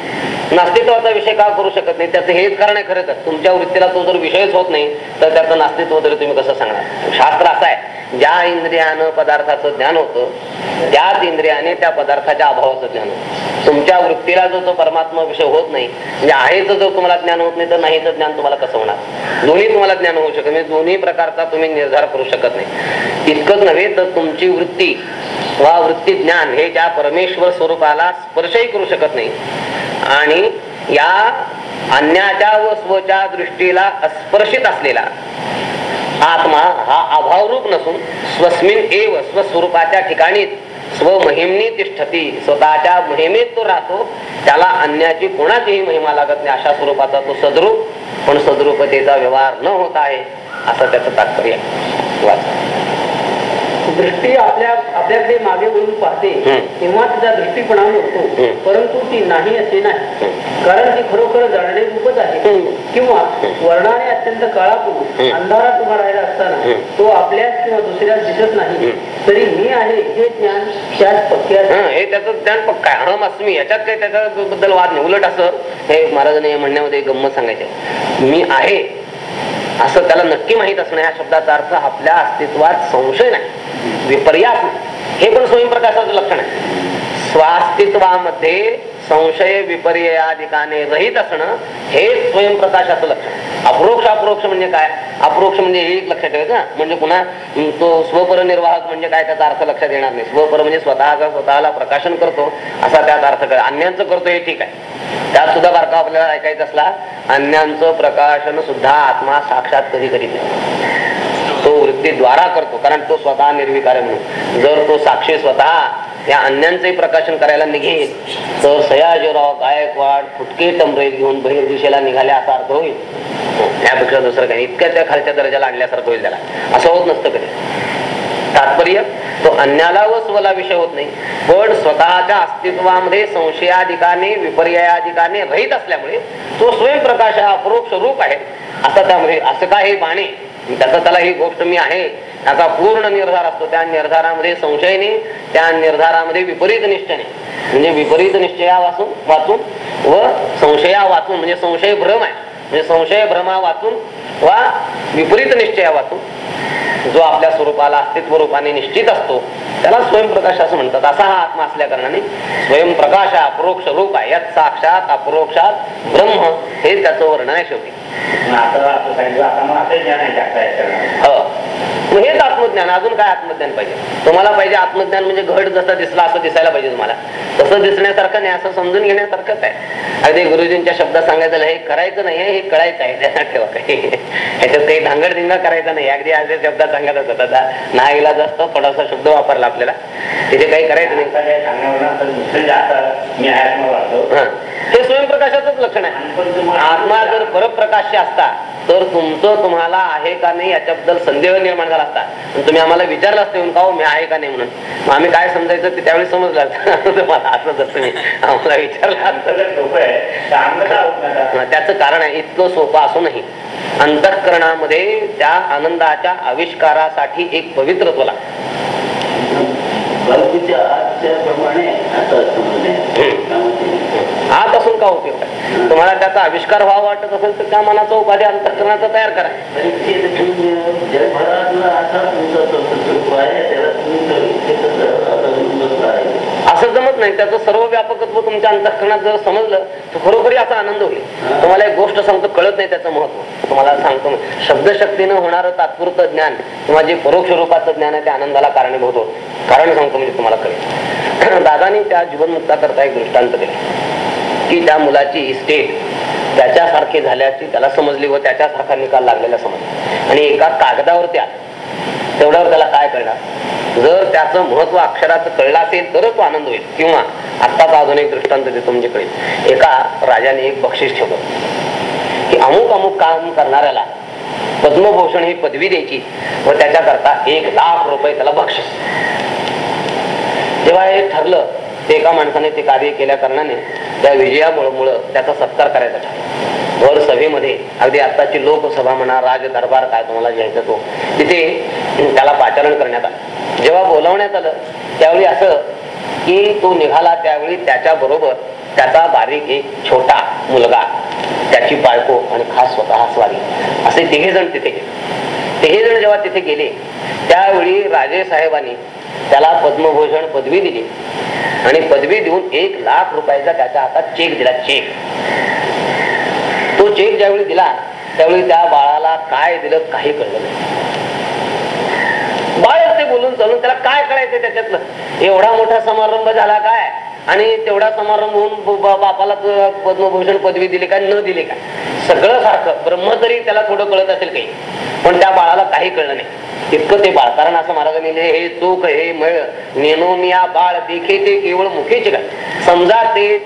नास्तित्वाचा विषय का करू शकत नाही? त्याचं हेच कारण आहे खरं तर. तुमच्या वृत्तीला तो जर विषयच होत नाही तर त्याचं नास्तित्व तरी तुम्ही कसं सांगणार? शास्त्र असं आहे ज्या इंद्रियानं पदार्थाचं ज्ञान होतं त्याच इंद्रियाने त्या पदार्थाच्या अभावाचं ज्ञान होतं. तुमच्या वृत्तीला जो तो परमात्मा विषय होत नाही म्हणजे आहेच जर तुम्हाला ज्ञान होत नाही तर नाहीच ज्ञान तुम्हाला कसं होणार? दोन्ही तुम्हाला ज्ञान होऊ शकत म्हणजे दोन्ही प्रकारचा तुम्ही निर्धार करू शकत नाही. इतकंच नव्हे तर तुमची वृत्ती वा वृत्ती ज्ञान हे ज्या परमेश्वर स्वरूपाला स्पर्शही करू शकत नाही. आणि या अन्याच्या व स्वच्या दृष्टीला अस्पर्शित असलेला आत्मा हा अभावरूप नसून स्वस्मिन एव स्वस्वरूपाच्या ठिकाणीच स्वमहिमनी तिष्ठती. स्वतःच्या महिमेत तो राहतो. त्याला अन्याची कोणाचीही महिमा लागत नाही. अशा स्वरूपाचा तो सद्रूप. पण सद्रूपतेचा व्यवहार न होत आहे. असं त्याचं तात्पर्य वाच. दृष्टी आपल्या आपल्याकडे मागे वळून पाहते. तेव्हा तिचा दृष्टीपणा हम्म. परंतु ती नाही असे नाही कारण ती खरोखर जाणणे रूपच आहे. किंवा वर्णाने अत्यंत काळापूर. अंधारात उभा राहिला असताना. तो आपल्यास किंवा दुसऱ्यास दिसत नाही. तरी मी आहे हे ज्ञान त्याच पक्के आहे. हं, त्याचं ज्ञान पक्का अहम अस्मी याच्यात काही त्याच्याबद्दल वाद नाही उलट असं हे महाराजांनी म्हणण्यामध्ये गंमत सांगायचे मी आहे असं त्याला नक्की माहीत असणं या शब्दाचा अर्थ आपल्या अस्तित्वात संशय नाही विपर्यास नाही. हे पण स्वयंप्रकाशाचं लक्षण आहे. स्वास्तित्वामध्ये संशय विपर्याधिकाने रहित असणं हे स्वयंप्रकाशाचं लक्षण. अप्रोक्ष अप्रोक्ष म्हणजे काय? अप्रोक्ष म्हणजे हे एक लक्षात ठेवायचं ना? म्हणजे पुन्हा अं, तो स्वपरनिर्वाहक म्हणजे काय त्याचा अर्थ लक्षात येणार नाही. स्वपर म्हणजे स्वतःचा स्वतःला प्रकाशन करतो असा त्याचा अर्थ कळ अन्यांचं करतो हे ठीक आहे. त्यात सुद्धा बारका आपल्याला ऐकायचा असला अन्यांचं प्रकाशन सुद्धा आत्मा साक्षात कधी करीत नाही. तो वृत्तीद्वारा करतो कारण तो स्वतः निर्विकार म्हणून. जर तो साक्षी स्वतः या अन्यांचंही प्रकाशन करायला निघेल तर सयाजीराव गायकवाड फुटके टमरे घेऊन बहिर्दिशेला निघाले असा अर्थ होईल. हो, यापेक्षा दुसरं काही इतक्या त्या खालच्या दर्जाला आणल्यासारखं होईल त्याला. असं होत नसतं कधी. तात्पर्य तो अन्याला व स्वला विषय होत नाही. पण स्वतःच्या अस्तित्वामध्ये संशयाधिकाने विपर्याधिकाने रहित असल्यामुळे तो स्वयंप्रकाश हा अपरोक्ष रूप आहे. असं त्यामध्ये असं काही बाणे त्याचा त्याला ही गोष्ट मी आहे. त्याचा पूर्ण निर्धार असतो. त्या निर्धारामध्ये संशय नाही त्या निर्धारामध्ये विपरीत निश्चय नाही. म्हणजे विपरीत निश्चया वाचून वाचून व संशया वाचून म्हणजे संशय भ्रम आहे. म्हणजे संशय भ्रमा वाचून वा विपरीत निश्चया वाचून जो आपल्या स्वरूपाला अस्तित्व रूपाने निश्चित असतो त्याला स्वयंप्रकाश असं म्हणतात. असा हा आत्मा असल्या कारणाने स्वयंप्रकाश हा अपरोक्ष रूप आहे. यात साक्षात अपरोक्षात ब्रह्म हे त्याचं वर्णन आहे शेवटी. हो. हेच आत्मज्ञान अजून काय आत्मज्ञान पाहिजे? तुम्हाला पाहिजे आत्मज्ञान म्हणजे घड जसा दिसला असं दिसायला पाहिजे तुम्हाला. तसं दिसण्यासारखं नाही असं समजून घेण्यासारखंच आहे. अगदी गुरुजींच्या शब्दात सांगायचं हे करायचं नाही हे कळायचं आहे. त्याच्यात ठेवा काही. ह्याच्यात काही धांगड धिंगा करायचा नाही. अगदी आज शब्दात सांगत होता आता नाईला जास्त थोडासा शब्द वापरला आपल्याला तिथे काही करायचं नाही. हा. स्वयंप्रकाशाचंच लक्षण आहे. आत्मा जर परप्रकाश्य असता तर तुमचं तुम्हाला आहे का नाही याच्याबद्दल संदेह निर्माण झाला असता. तुम्ही आम्हाला विचारलं असतं येऊन का हो, मी आहे का नाही म्हणून? आम्ही काय समजायचं ते त्यावेळी समजलं असतं. तुम्हाला असं जर तुम्ही आम्हाला विचारलं त्याचं कारण आहे इतकं सोपं असूनही अंतःकरणामध्ये त्या आनंदाच्या आविष्कारासाठी एक पवित्रत्व लागतं बालकीच्या आजच्या प्रमाणे आता समजणे आत असून का उपयोग? आहे तुम्हाला त्याचा आविष्कार व्हावा वाटत असेल तर त्या मनाचा उपाधी अंतकरणाचा तयार करा. असं जमत नाही. त्याचं सर्व व्यापकत्व तुमच्या अंतःकरणात जर समजलं तर खरोखरी असा आनंद होईल. तुम्हाला एक गोष्ट सांगतो कळत नाही त्याचं महत्त्व. तुम्हाला सांगतो शब्दशक्तीनं होणारं तात्पुरतं ज्ञान किंवा जे परोक्ष रूपाचं ज्ञान आहे ते आनंदाला कारणीभूत होत. कारण सांगतो म्हणजे तुम्हाला कळेल दादानी त्या जीवनमुक्ता करता एक दृष्टांत दिला. की त्या मुलाची इस्टेट त्याच्यासारखी झाल्याची त्याला समजली व त्याच्यासारखा निकाल लागलेला समज आणि एका कागदावरती आला तेवढ्यावर त्याला काय कळणार? जर त्याचं महत्त्व अक्षराचं कळलं असेल तरच तो आनंद होईल. किंवा आत्ताचा अजून एक दृष्टांत देतो म्हणजे कळेल. एका राजाने एक बक्षीस ठेवलं. की अमुक अमुक काम करणाऱ्याला पद्मभूषण ही पदवी द्यायची व त्याच्याकरता एक लाख रुपये त्याला बक्षीस. जेव्हा हे ठरलं ते एका माणसाने ते कार्य केल्या कारणाने त्या विजयामुळं त्याचा सत्कार करायचा ठरला. भर सभेमध्ये अगदी आत्ताची लोकसभा म्हणा राज दरबार काय तुम्हाला घ्यायचा तो तिथे त्याला पाचारण करण्यात आलं. जेव्हा बोलावण्यात आलं त्यावेळी असं की तो निघाला त्यावेळी त्याच्या बरोबर त्याचा बारीक एक छोटा मुलगा त्याची बायको आणि खास स्वतः स्वारी असे तिघे जण तिथे गेले. तिघे जण जेव्हा तिथे गेले त्यावेळी राजे साहेबांनी त्याला पद्मभूषण पदवी दिली. आणि पदवी देऊन एक लाख रुपयाचा त्याच्या हातात चेक दिला चेक तो चेक ज्यावेळी दिला त्यावेळी त्या बाळाला काय दिलं काही कळलं नाही. बाळच ते बोलून चालून त्याला काय कळायचं त्याच्यातलं? एवढा मोठा समारंभ झाला काय? आणि तेवढा समारंभ होऊन बापाला पद्मभूषण पदवी दिली काय न दिली काय? सगळं सारखं. ब्रह्म तरी त्याला थोडं कळत असेल काही. पण त्या बाळाला काही कळलं नाही. इतकं ते बाळ कारण असं महाराजांनी लिहिले, हे चोख हे मळ नेनोमिया बाळ देखे ते केवळ मुखेचे काय? समजा ते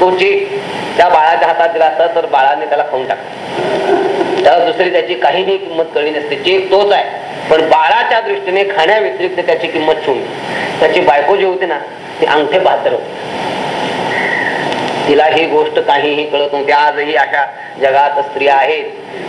तो चेक त्या बाळाच्या हातात दिला असता तर बाळाने त्याला खाऊन टाकला. त्याला दुसरी त्याची काही नाही किंमत कळली नसते. चेक तोच आहे पण बाळाच्या दृष्टीने खाण्या व्यतिरिक्त त्याची किंमत शून्य त्याची बायको जी होती ना ती अंगठे पात्र होती. तिला ही गोष्ट काहीही कळत नव्हती. आजही अशा जगात स्त्रिया आहेत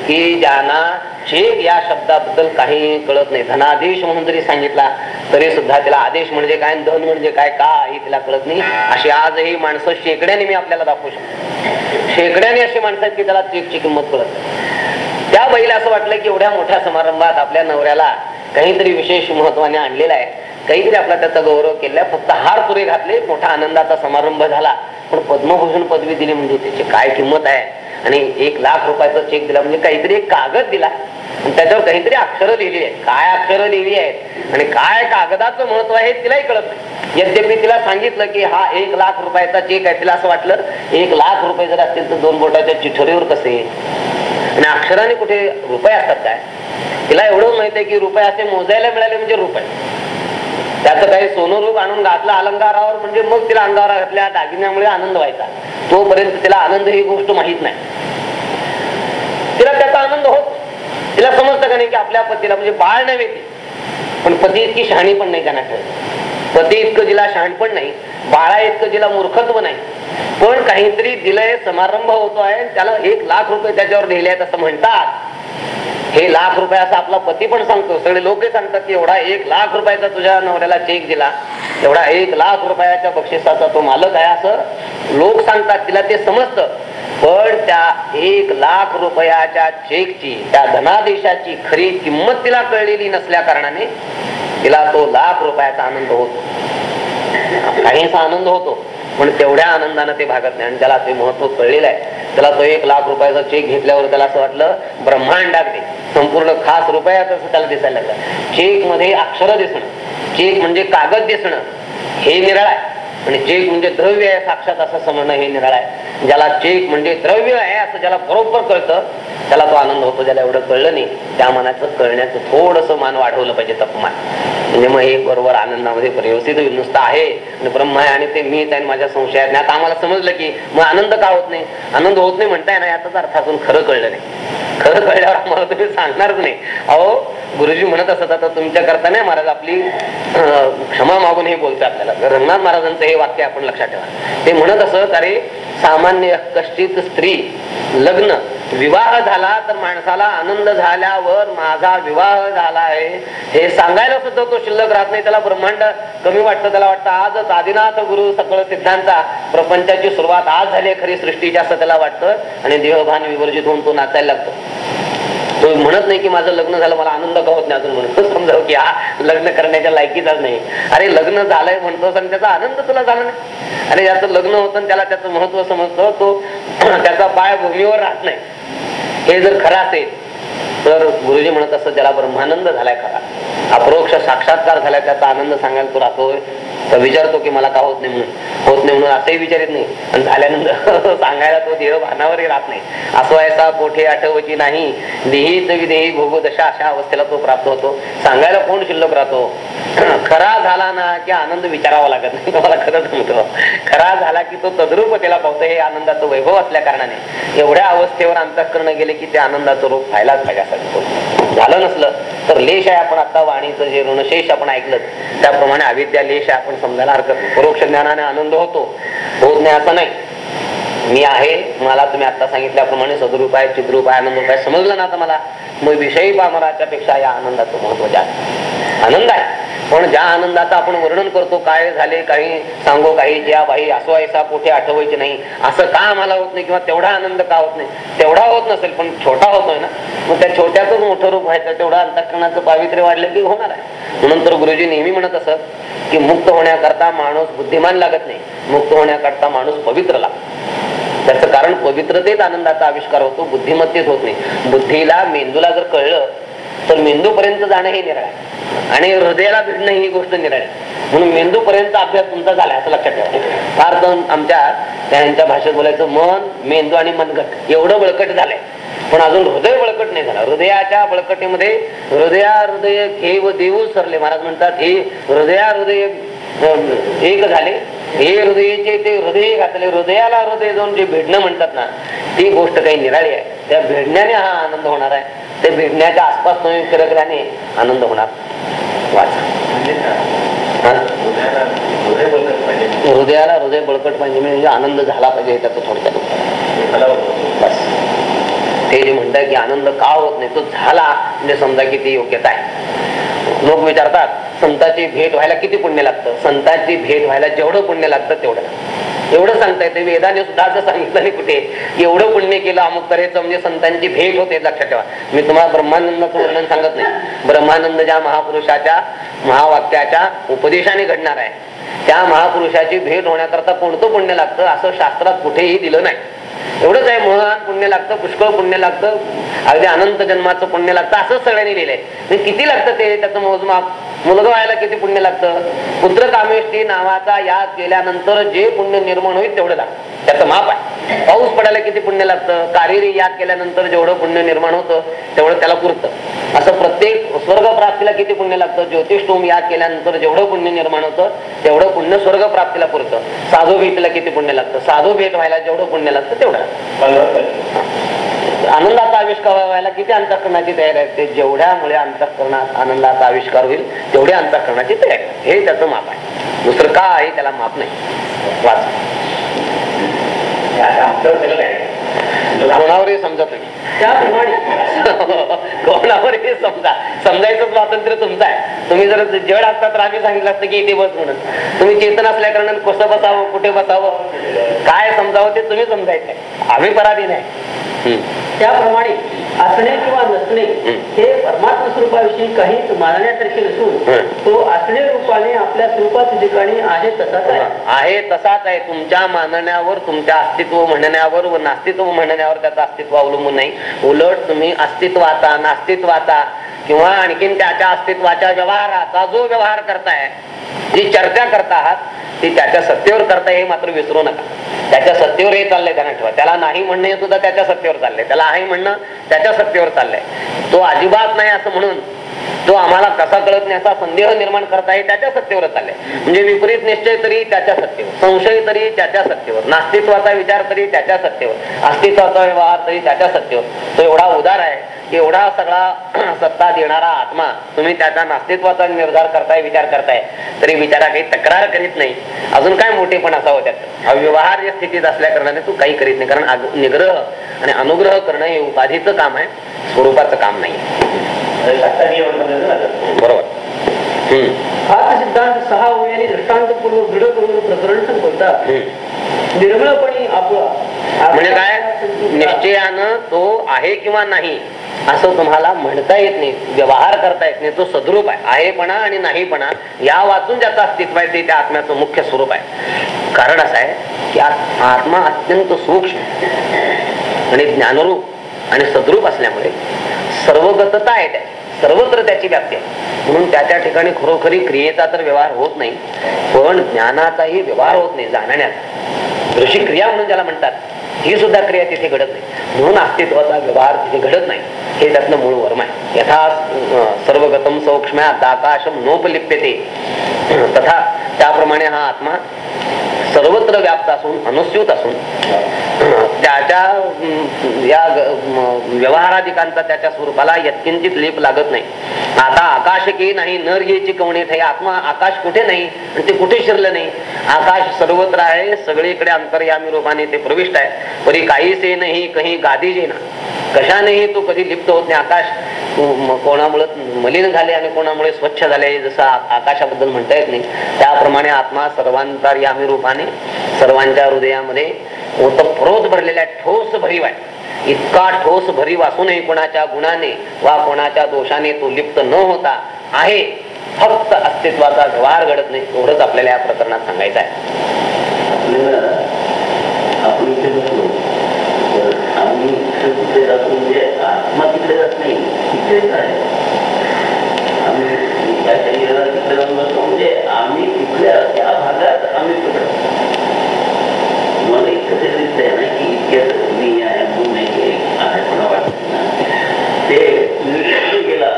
की ज्यांना चेक या शब्दाबद्दल काही कळत नाही. धनादेश म्हणून जरी सांगितला तरी सुद्धा तिला आदेश म्हणजे काय धन म्हणजे काय काही तिला कळत नाही. अशी आजही माणसं शेकड्याने मी आपल्याला दाखवू शकतो. शेकड्याने अशी माणसं आहेत की त्याला चेकची किंमत कळत त्या बाईला असं वाटलं की एवढ्या मोठ्या समारंभात आपल्या नवऱ्याला काहीतरी विशेष महत्वाने आणलेला आहे. काहीतरी आपला त्याचा गौरव केला फक्त हार पुरे घातले मोठा आनंदाचा समारंभ झाला. पण पद्मभूषण पदवी दिली म्हणजे त्याची काय किंमत आहे? आणि एक लाख रुपयाचा चेक दिला म्हणजे काहीतरी एक कागद दिला. त्याच्यावर काहीतरी अक्षरं लिहिली आहेत. काय अक्षरं लिहिली आहेत? आणि काय कागदाचं महत्त्व आहे तिलाही कळत नाही. यद्यपि तिला सांगितलं की हा एक लाख रुपयाचा चेक आहे तिला असं वाटलं एक लाख रुपये जर असतील तर दोन बोटाच्या चिठोरीवर कसे? आणि अक्षराने कुठे रुपये असतात काय? तिला एवढं माहीत आहे की रुपये असे मोजायला मिळाले म्हणजे रुपये. त्याचं काही सोनं रूप आणून घातलं अलंकारावर म्हणजे मग तिला अंगावर घातल्या दागिन्यामुळे आनंद व्हायचा. तोपर्यंत तिला आनंद ही गोष्ट माहीत नाही. तिला त्याचा आनंद होत. तिला समजतं का नाही की आपल्या पतीला म्हणजे बाळ नव्हे ती. पण पती इतकी शहाणी पण नाही त्यांना. ठेवत पती इतकं जिला शहाणपण नाही बाळा इतकं जिला मूर्खत्व नाही. पण काहीतरी दिलंय समारंभ होतो आहे त्याला एक लाख रुपये त्याच्यावर लिहिले आहेत असं म्हणतात. हे लाख रुपयाचा आपला पती पण सांगतो. सगळे लोक सांगतात की एवढा एक लाख रुपयाचा तुझ्या नवऱ्याला चेक दिला. एवढा एक लाख रुपयाच्या बक्षिसाचा तो मालक आहे असं लोक सांगतात. तिला ते समजतं. पण त्या एक लाख रुपयाच्या चेकची त्या धनादेशाची खरी किंमत तिला कळलेली नसल्या कारणाने तिला तो लाख रुपयाचा आनंद होतो. काहीसा आनंद होतो. पण तेवढ्या आनंदानं ते भागत नाही. आणि त्याला ते महत्त्व कळलेलं आहे. त्याला तो एक लाख रुपयाचा चेक घेतल्यावर त्याला असं वाटलं ब्रह्मांड अगदी. संपूर्ण खास रुपयाच असं त्याला दिसायला लागलं. चेकमध्ये अक्षर दिसणं. चेक म्हणजे कागद दिसणं. हे निराळ आहे. आणि चेक म्हणजे द्रव्य आहे साक्षात असं समजणं हे निराळ आहे. ज्याला चेक म्हणजे द्रव्य आहे असं ज्याला बरोबर कळतं त्याला तो आनंद होतो ज्याला एवढं कळलं नाही त्या मनाचं कळण्याचं थोडस मान वाढवलं पाहिजे तपमान. म्हणजे मग हे बरोबर आनंदामध्ये व्यवस्थित नुसतं आहे आणि ब्रह्म आहे आणि ते मीच आहे आणि माझ्या संशयात नाही. आता आम्हाला समजलं की मग आनंद का होत नाही? आनंद होत नाही म्हणताय ना याचाच अर्थ असून खरं कळलं नाही. खरं कळल्यावर आम्हाला तुम्ही सांगणारच नाही. अहो गुरुजी म्हणत असत आता तुमच्या करता नाही महाराज आपली क्षमा मागून हे बोलते आपल्याला रंगनाथ महाराजांचं हे वाक्य आपण लक्षात ठेवा. ते म्हणत असत अरे सामान्य कष्टित स्त्री लग्न विवाह झाला तर माणसाला आनंद झाल्यावर माझा विवाह झाला आहे. हे सांगायला सुद्धा तो शिल्लक राहत नाही. त्याला ब्रह्मांड कमी वाटतं. त्याला वाटतं आजच आदिनाथ गुरु सकळ सिद्धांचा प्रपंचाची सुरुवात आज झाली खरी सृष्टीची असं त्याला वाटतं आणि देहभान विवर्जित होऊन तो नाचायला लागतो. म्हणत नाही की माझं लग्न झालं मला आनंद का होत नाही अजून म्हणतो समजाव की हा लग्न करण्याच्या लायकीचाच नाही. अरे लग्न झालंय म्हणतोस आणि त्याचा आनंद तुला झाला नाही. अरे याचं लग्न होतं आणि त्याला त्याचं महत्त्व समजतो तो त्याचा पाय भूमीवर राहत नाही. हे जर खरं असेल तर गुरुजी म्हणत असत त्याला ब्रह्मानंद झालाय खरा अप्रोक्ष साक्षात्कार झालाय त्याचा आनंद सांगायला तो राहतोय तर विचारतो की मला का होत नाही म्हणून. होत नाही म्हणून असंही विचारित नाही. आणि झाल्यानंतर सांगायला तो देह भानावरही राहत नाही. असो ऐसा कोठे आठवची नाही. देही देहीच देही भोगो दशा अशा अवस्थेला तो प्राप्त होतो. सांगायला कोण शिल्लक राहतो? खरा झाला ना की आनंद विचारावा लागत नाही. तुम्हाला खरं सांगतो. खरा झाला की तो तद्रूप त्याला पावतो. हे आनंदाचं वैभव असल्या कारणाने. एवढ्या अवस्थेवर अंतःकरण गेले की ते आनंदाचं रूप व्हायलाच पाहिजे असं झालं नसलं तर लेश आहे आपण आता वाणीचं जे ऋणशेष आपण ऐकलं त्याप्रमाणे अविद्या लेश आहे समजायला हरकत नाही. परोक्ष ज्ञानाने आनंद होतो होत नाही असं नाही. मी आहे मला तुम्ही आता सांगितल्याप्रमाणे सदरूप आहे चिद्रूप आहे आनंद आहे समजलं ना आता मला? मग विषयी पामराच्या पेक्षा या आनंदाचं महत्त्व जास्त. आनंद आहे. पण ज्या आनंदाचं आपण वर्णन करतो काय झाले काही सांगो काही ज्या बाई असो ऐसा कोठे आठवायचे नाही. असं का आम्हाला होत नाही किंवा तेवढा आनंद का होत नाही? तेवढा होत नसेल पण छोटा होतोय ना? मग त्या छोट्याच मोठं रूप व्हायचं तेवढा अंतकरणाचं पावित्र्य वाढलं की होणार आहे. म्हणून तर गुरुजी नेहमी म्हणत असत की मुक्त होण्याकरता माणूस बुद्धिमान लागत नाही. मुक्त होण्याकरता माणूस पवित्र लागतो. त्याचं कारण पवित्रतेत आनंदाचा आविष्कार होतो बुद्धिमत्तेत होत नाही. बुद्धीला मेंदूला जर कळलं तर मेंदू पर्यंत जाणं हे निराळ आणि हृदयाला भिडणं ही गोष्ट निराळ आहे. म्हणून मेंदू पर्यंत अभ्यास तुमचा झाला असं लक्षात ठेवा. फार दोन आमच्या त्यांच्या भाषेत बोलायचं मन मेंदू आणि मनगट. एवढं बळकट झालंय. पण अजून हृदय बळकट नाही झालं. हृदयाच्या बळकटीमध्ये हृदया हृदय घेव देऊ सरले. महाराज म्हणतात हे हृदया हृदय एक झाले. हे हृदयाचे ते हृदय घातले. हृदयाला हृदय जाऊन जे भेटणं म्हणतात ना ती गोष्ट काही निराळी आहे. त्या भेटण्याने हा आनंद होणार आहे. ते भेटण्याच्या आसपास तुम्ही फिरकल्याने आनंद होणार. वाचा. हृदयाला हृदय बळकट पाहिजे म्हणजे आनंद झाला पाहिजे त्याचा त्याचं थोडक्यात बस. ते जे म्हणतात की आनंद का होत नाही तो झाला. म्हणजे समजा की ती योग्यता आहे. लोक विचारतात संताची भेट व्हायला किती पुण्य लागतं? संतांची भेट व्हायला जेवढं पुण्य लागतं तेवढं एवढं सांगता येते वेदाने सुद्धा असं सांगितलं नाही कुठे. एवढं पुण्य केलं अमुक तऱ्हेचं म्हणजे संतांची भेट होते लक्षात ठेवा. मी तुम्हाला ब्रह्मानंदाचं वर्णन सांगत नाही. ब्रह्मानंद ज्या महापुरुषाच्या महावाक्याच्या उपदेशाने घडणार आहे त्या महापुरुषाची भेट होण्याकरता कोणतं पुण्य लागतं असं शास्त्रात कुठेही दिलं नाही. एवढंच आहे महान पुण्य लागतं पुष्कळ पुण्य लागतं अगदी अनंत जन्माचं पुण्य लागतं असंच सगळ्यांनी लिहिलंय. म्हणजे किती लागतं ते? त्याचं मोजमाप. मुलगा व्हायला किती पुण्य लागतं? पुत्र कामेष्टी नावाचा याद केल्यानंतर जे पुण्य निर्माण होईल तेवढं लागतं. त्याचं माप आहे. पाऊस पडायला किती पुण्य लागतं? कारेरी याद केल्यानंतर जेवढं पुण्य निर्माण होतं तेवढं त्याला पुरतं. असं प्रत्येक स्वर्ग प्राप्तीला किती पुण्य लागतं? ज्योतिषोम याद केल्यानंतर जेवढं पुण्य निर्माण होतं तेवढं पुण्य स्वर्ग प्राप्तीला पुरतं. साधू भेटीला किती पुण्य लागतं? साधू भेट व्हायला जेवढं पुण्य लागतं तेवढं. आनंदाचा आविष्कार व्हायला किती अंतकरणाची तयारी आहे? ते जेवढ्यामुळे अंतकरणात आनंदाचा आविष्कार होईल तेवढी अंतकरणाची तयारी हे त्याचं माप आहे. दुसरं का आहे त्याला माप नाही. वाच. कोणावरही समजा तुम्ही. त्याप्रमाणे. कोणावरही समजा. समजायचं स्वातंत्र्य तुमचं आहे. तुम्ही जर जड असता तर आम्ही सांगितलं असतं की इथे बस म्हणून तुम्ही चेतन असल्या कारणाने कसं बसावं कुठे बसावं? काय समजावं ते तुम्ही समजायचंय आम्ही पराधीन आहे. त्याप्रमाणे असणे किंवा नसणे हं. परमात्मा स्वरूपाविषयी काहीच मानण्यासारखे नसून. तो असणे रूपाने आपल्या स्वरूपाच्या ठिकाणी आहे तसाच आहे आहे तसाच आहे तुमच्या मानण्यावर तुमच्या अस्तित्व म्हणण्यावर व नास्तित्व म्हणण्यावर त्याचं अस्तित्व अवलंबून नाही उलट तुम्ही अस्तित्वाचा नास्तित्वाचा किंवा आणखीन त्याच्या अस्तित्वाच्या व्यवहाराचा जो व्यवहार करताय जी चर्चा करता आहात ती त्याच्या सत्तेवर करताय हे मात्र विसरू नका. त्याच्या सत्तेवर हे चाललंय त्यांना ठेवा. त्याला नाही म्हणणं हे सुद्धा त्याच्या सत्तेवर चाललंय. त्याला आहे म्हणणं त्याच्या सत्तेवर चाललंय. तो अजिबात नाही असं म्हणून तो आम्हाला कसा कळत नाही असा संदेह निर्माण करता आहे त्याच्या सत्तेवर चाललाय. म्हणजे विपरीत निश्चय तरी त्याच्या सत्तेवर संशय तरी त्याच्या सत्तेवर नास्तित्वाचा विचार तरी त्याच्या सत्तेवर अस्तित्वाचा व्यवहार तरी त्याच्या सत्तेवर. तो एवढा उदार आहे. एवढा सगळा सत्ता देणारा आत्मा तुम्ही त्याच्या नास्तित्वाचा निर्धार करताय विचार करताय तरी विचारा काही तक्रार करीत नाही. अजून काय मोठेपण असावं त्यात? अव्यवहार्य स्थितीत असल्या कारणाने तू काही करीत नाही. कारण निग्रह आणि अनुग्रह करणं हे उपाधीचं काम आहे स्वरूपाचं काम नाही. बरोबर. हम्म. हाच सिद्धांत सहा ओव्याने दृष्टांतपूर्वक दृढ करून प्रकरण संपवतात. निर्मळपणे आपला म्हणजे काय? निश्चयानं तो आहे किंवा नाही असं तुम्हाला म्हणता येत नाही व्यवहार करता येत नाही तो सद्रूप आहे. आहेपणा आणि नाहीपणा या वाचून ज्याचं अस्तित्व आहे ते त्या आत्म्याचं मुख्य स्वरूप आहे. कारण असं आहे की आत- आत्मा अत्यंत सूक्ष्म आणि ज्ञानरूप आणि सद्रूप असल्यामुळे सर्वगतता आहे त्याची. सर्वत्र त्याची व्याप्ती आहे. म्हणून त्या त्या ठिकाणी खरोखरी क्रियेचा तर व्यवहार होत नाही पण ज्ञानाचाही व्यवहार होत नाही जाणण्याचा. ऋषी क्रिया म्हणून ज्याला म्हणतात ही सुद्धा क्रिया तिथे घडत नाही. म्हणून अस्तित्वाचा व्यवहार तिथे घडत नाही. हे त्यातलं मूळ वर्म आहे. यथा सर्वगतम सौक्ष्म्या दाकाशम नोपलिप्यते. तथा त्याप्रमाणे हा आत्मा सर्वत्र व्याप्त असून अनुस्यूत असून त्याच्या या व्यवहाराधिकांचा त्याच्या स्वरूपाला यत्किंचित लेप लागत नाही. आता आकाश की नाही नर घ्यायची कवणी हे आत्मा आकाश कुठे नाही आणि ते कुठे शिरलं नाही? आकाश सर्वत्र आहे सगळीकडे अंतर्यामी रूपाने ते प्रविष्ट आहे. परी काहीच नाही कही गादी जे ना कशानेही तो कधी लिप्त होत नाही? आकाश कोणामुळे मलिन झाले आणि कोणामुळे स्वच्छ झाले जसं आकाशाबद्दल म्हणता येत नाही त्याप्रमाणे आत्मा सर्वांतर्यामी रूपाने सर्वांच्या हृदयामध्ये ओतप्रोत भरलेल्या ठोस भरीव आहे इतका ठोस भरीव असूनही कोणाच्या गुणाने वा कोणाच्या दोषाने तो लिप्त न होता आहे. फक्त अस्तित्वाचा व्यवहार घडत नाही एवढंच आपल्याला या प्रकरणात सांगायचं आहे. आपल्या त्या भागात आम्ही पडतो मला इतकं दिसतंय ना की इतक्यात मी आहे म्हणून आहे कोणा वाटत ना। ते गेला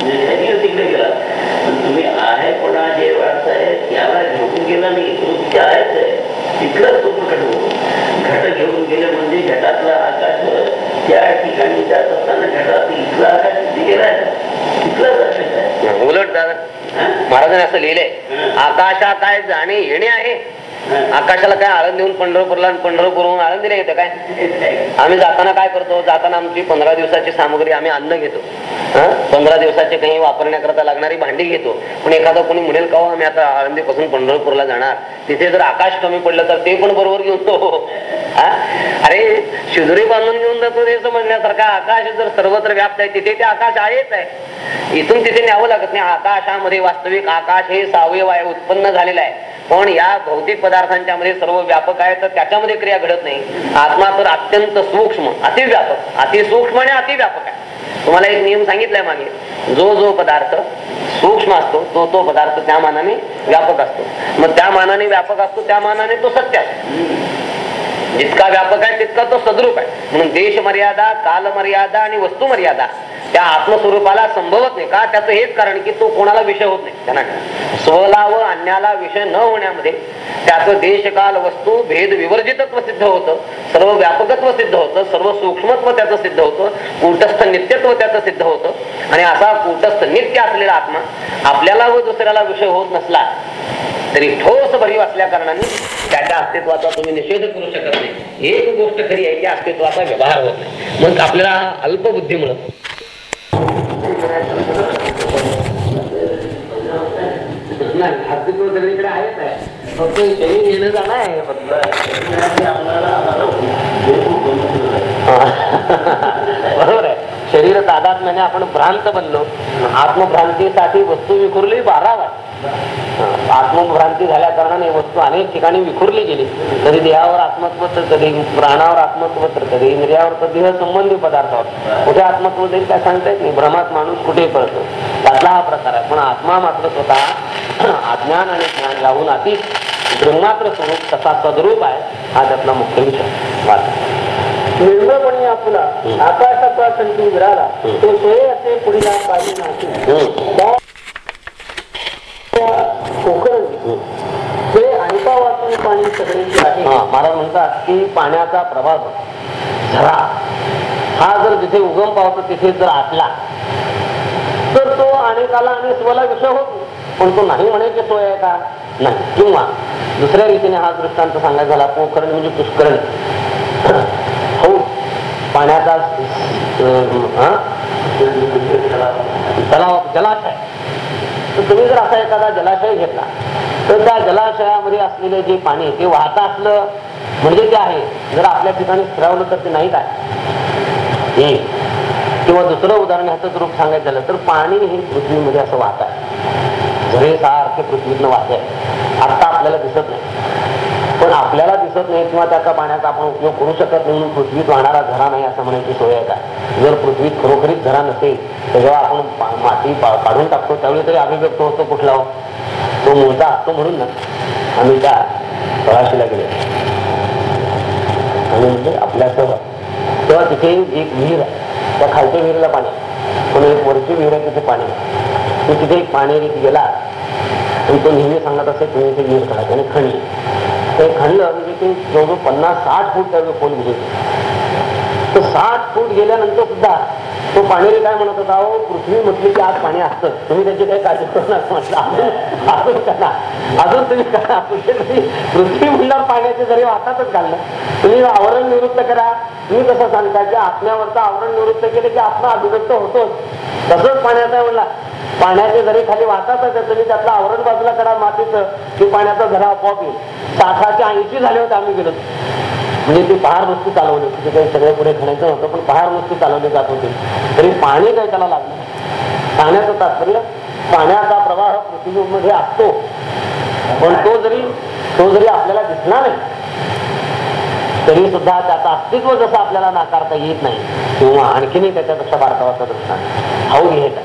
म्हणजे शरीर तिकडे गेला पण तुम्ही आहे कोणा जे वाटताय त्याला घेऊन गेला नाही तो तिथे आहेच आहे तिकडंच तो प्रकट होतो घट घेऊन गेले म्हणजे घटातला आकाश त्या ठिकाणी जात असताना घटात इथला आकाश तिथे गेला आहे तिथलाच उलट दादा असं लिहिलंय आकाशा काय जाणे येणे आहे. आकाशाला काय आळंद देऊन पंढरपूरला पंढरपूरहून आळंद दिले येतं काय? आम्ही जाताना काय करतो? जाताना आमची पंधरा दिवसाची सामग्री आम्ही अन्न घेतो. पंधरा दिवसाचे काही वापरण्याकरता लागणारी भांडी घेतो. पण एखादा कोणी म्हणेल का आम्ही आता आळंदीपासून पंढरपूरला जाणार? तिथे जर आकाश कमी पडलं तर ते पण बरोबर घेऊन तो. हा? अरे शिदुरी बांधून घेऊन जातो हे म्हणण्यासारखा आकाश जर सर्वत्र व्याप्त आहे तिथे ते आकाश आहेच आहे. इथून तिथे न्यावं लागत नाही. आकाशामध्ये वास्तविक आकाश हे सावयव आहे उत्पन्न झालेलं आहे. पण या भौतिक पदार्थांच्या मध्ये सर्व व्यापक आहे तर त्याच्यामध्ये क्रिया घडत नाही. आत्मा तर अत्यंत सूक्ष्म अतिव्यापक अतिसूक्ष्म आणि अतिव्यापक आहे. तुम्हाला एक नियम सांगितलाय मागे. जो जो पदार्थ सूक्ष्म असतो तो तो पदार्थ त्या मानाने व्यापक असतो. मग त्या मानाने व्यापक असतो त्या मानाने तो सत्य असतो. जितका व्यापक आहे तितका तो सद्रूप आहे. म्हणून देश मर्यादा काल मर्यादा आणि वस्तू मर्यादा त्या आत्मस्वरूपाला संभवत नाही. का? त्याचं हेच कारण की तो कोणाला विषय होत नाही. त्यांना स्वला व अन्याला विषय न होण्यामध्ये त्याचं देशकाल वस्तू भेद विवर्जितत्व सिद्ध होतं. सर्व व्यापकत्व सिद्ध होतं. सर्व सूक्ष्मत्व त्याचं सिद्ध होतं. कूटस्थ नित्यत्व त्याचं सिद्ध होतं. आणि असा कूटस्थ नित्य असलेला आत्मा आपल्याला व दुसऱ्याला विषय होत नसला तरी ठोस भरीव असल्या कारणाने त्याच्या अस्तित्वाचा तुम्ही निषेध करू शकत नाही. एक गोष्ट खरी आहे की अस्तित्वाचा व्यवहार होत नाही. मग आपल्याला अल्पबुद्धीमुळं नाही अस्तित्व सगळीकडे आहेच आहे फक्त शरीर येणं जाणं आहे फक्त बरोबर आहे. शरीर तादात्म्याने आपण भ्रांत बनलो. आत्मभ्रांतीसाठी वस्तू विखुरली बारा वाट आत्मभ्रांती झाल्या कारणाने वस्तू अनेक ठिकाणी विखुरली गेली. कधी देहावर आत्मत्व तर कधी प्राणावर आत्मत्व तर कधी इंद्रियावर तर देह संबंधी पदार्थावर. कुठे आत्मत्व देईल काय सांगता येत नाही. भ्रमात माणूस कुठे पडतो त्यातला हा प्रकार आहे. पण आत्मा मात्र स्वतः अज्ञान आणि ज्ञान याहून अति ब्रह्मात्र स्वरूप तसा सद्रूप आहे हा त्यातला मुख्य विषय. निर्मळपणे आपला आकाशाचा संधी विराला तो सोय असे पुढील नाही. हम्म. त्या कोकण आहे. महाराज म्हणतात की पाण्याचा प्रभाव झरा हा जर जिथे उगम पावतो तिथे जर आटला तर तो अनेकाला आणि स्वला विषय होतो पण तो नाही म्हणायची सोय आहे का? नाही. किंवा दुसऱ्या रीतीने हा दृष्टांत सांगायचा झाला पोखरण म्हणजे पुष्करण हो. पाण्याचा तलाव जलाशय. तर तुम्ही जर असा एखादा जलाशय घेतला तर त्या जलाशयामध्ये असलेले जे पाणी ते वाहत असलं म्हणजे ते आहे. जर आपल्या ठिकाणी स्थिरावलं तर ते नाही काय येईल किंवा दुसरं उदाहरण ह्याच रूप सांगायचं झालं तर पाणी हे पृथ्वीमध्ये असं वाहत आहे. झरे सारखे पृथ्वीतनं वाहत आहे. आता आपल्याला दिसत नाही. पण आपल्याला दिसत नाही किंवा त्याचा पाण्याचा आपण उपयोग करू शकत नाही. म्हणून पृथ्वीत वाहणारा झरा नाही असं म्हणायची सोय आहे का? जर पृथ्वीत खरोखरीच झरा नसेल तर जेव्हा आपण पा- माती पा- काढून टाकतो त्यावेळी तरी अभिव्यक्त होतो कुठला हो? तो मुलगा असतो म्हणून ना. आम्ही त्या तळाशीला गेलो. आणि म्हणजे आपल्यासह तेव्हा तिथे एक विहीर आहे. त्या खालच्या विहिरीला पाणी पण एक वरची विहीर आहे तिथे पाणी तो तिथे एक पाणी गेला. आणि तो नेहमी सांगत असे तुम्ही ते विहीर काढायचं आणि खणली ते खणलं म्हणजे ते जवळजवळ पन्नास साठ फूट त्यावेळी खोल गेले. तो सात फूट गेल्यानंतर सुद्धा तो पाणेरी काय म्हणत होता अहो पृथ्वी म्हटली की आज पाणी असतं. तुम्ही त्याची काही काळजी करू नका. म्हटलं अजून अजून करा. अजून तुम्ही करा. म्हणजे कुठेतरी पृथ्वी म्हणल्यावर पाण्याचे जरी वाटातच घालणं तुम्ही आवरण निवृत्त करा. तुम्ही कसं सांगता की आत्म्यावरचं आवरण निवृत्त केलं की आत्मा अभिव्यक्त होतोच. तसंच पाण्याचा म्हणला पाण्याचे जरी खाली वाहतात तुम्ही त्यातलं आवरण बाजूला करा मातीचं. की पाण्याचा झरा आपोआप येईल. साठाचे ऐंशी झाले होते आम्ही गेलो. म्हणजे ती पहार वस्तू चालवली. होती काही सगळे पुढे खणायचं होतं पण पहार वस्तू चालवली जात होती. तरी पाणी काय त्याला लागलं? पाण्याचं तात्पर्य पाण्याचा प्रवाह पृथ्वीमध्ये असतो. पण तो जरी तो जरी आपल्याला दिसला नाही तरी सुद्धा त्याचं अस्तित्व जसं आपल्याला नाकारता येत नाही किंवा आणखीनही त्याच्यापेक्षा बारकावाचा दृष्टांत. हौद घ्यायचा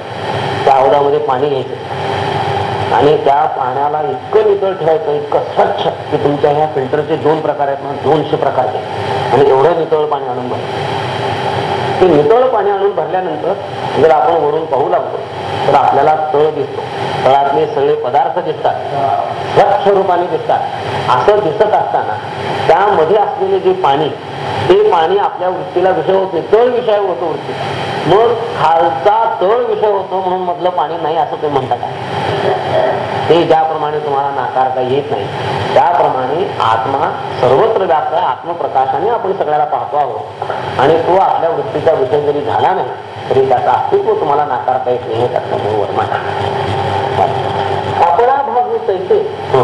त्या हौदामध्ये पाणी घ्यायचं. आणि त्या पाण्याला इतकं नितळ ठेवायचं इतकं स्वच्छ की तुमच्या ह्या फिल्टरचे दोन प्रकार आहेत म्हणून दोनशे प्रकारचे आणि एवढं नितळ पाणी आणून भर. ते नितळ पाणी आणून भरल्यानंतर जर आपण वरून पाहू लागतो तर आपल्याला तळ दिसतो. तळातले सगळे पदार्थ दिसतात. स्वच्छ रूपाने दिसतात. असं दिसत असताना त्यामध्ये असलेले जे पाणी ते पाणी आपल्या वृत्तीला विषय होत नाही तळ विषय होतो वृत्ती मग खालचा तळ विषय होतो म्हणून मधलं पाणी नाही असं ते म्हणतात ते ज्याप्रमाणे तुम्हाला नाकारता येत नाही त्याप्रमाणे आत्मा सर्वत्र व्याप्त आहे आत्मप्रकाशाने आपण सगळ्याला पाहतो आहोत आणि तो आपल्या वृत्तीचा विषय जरी झाला नाही तरी त्याचं अस्तित्व तुम्हाला नाकारता येत नाही हे त्याचं मूळ वर्णन आहे. आपला भाग तैसे.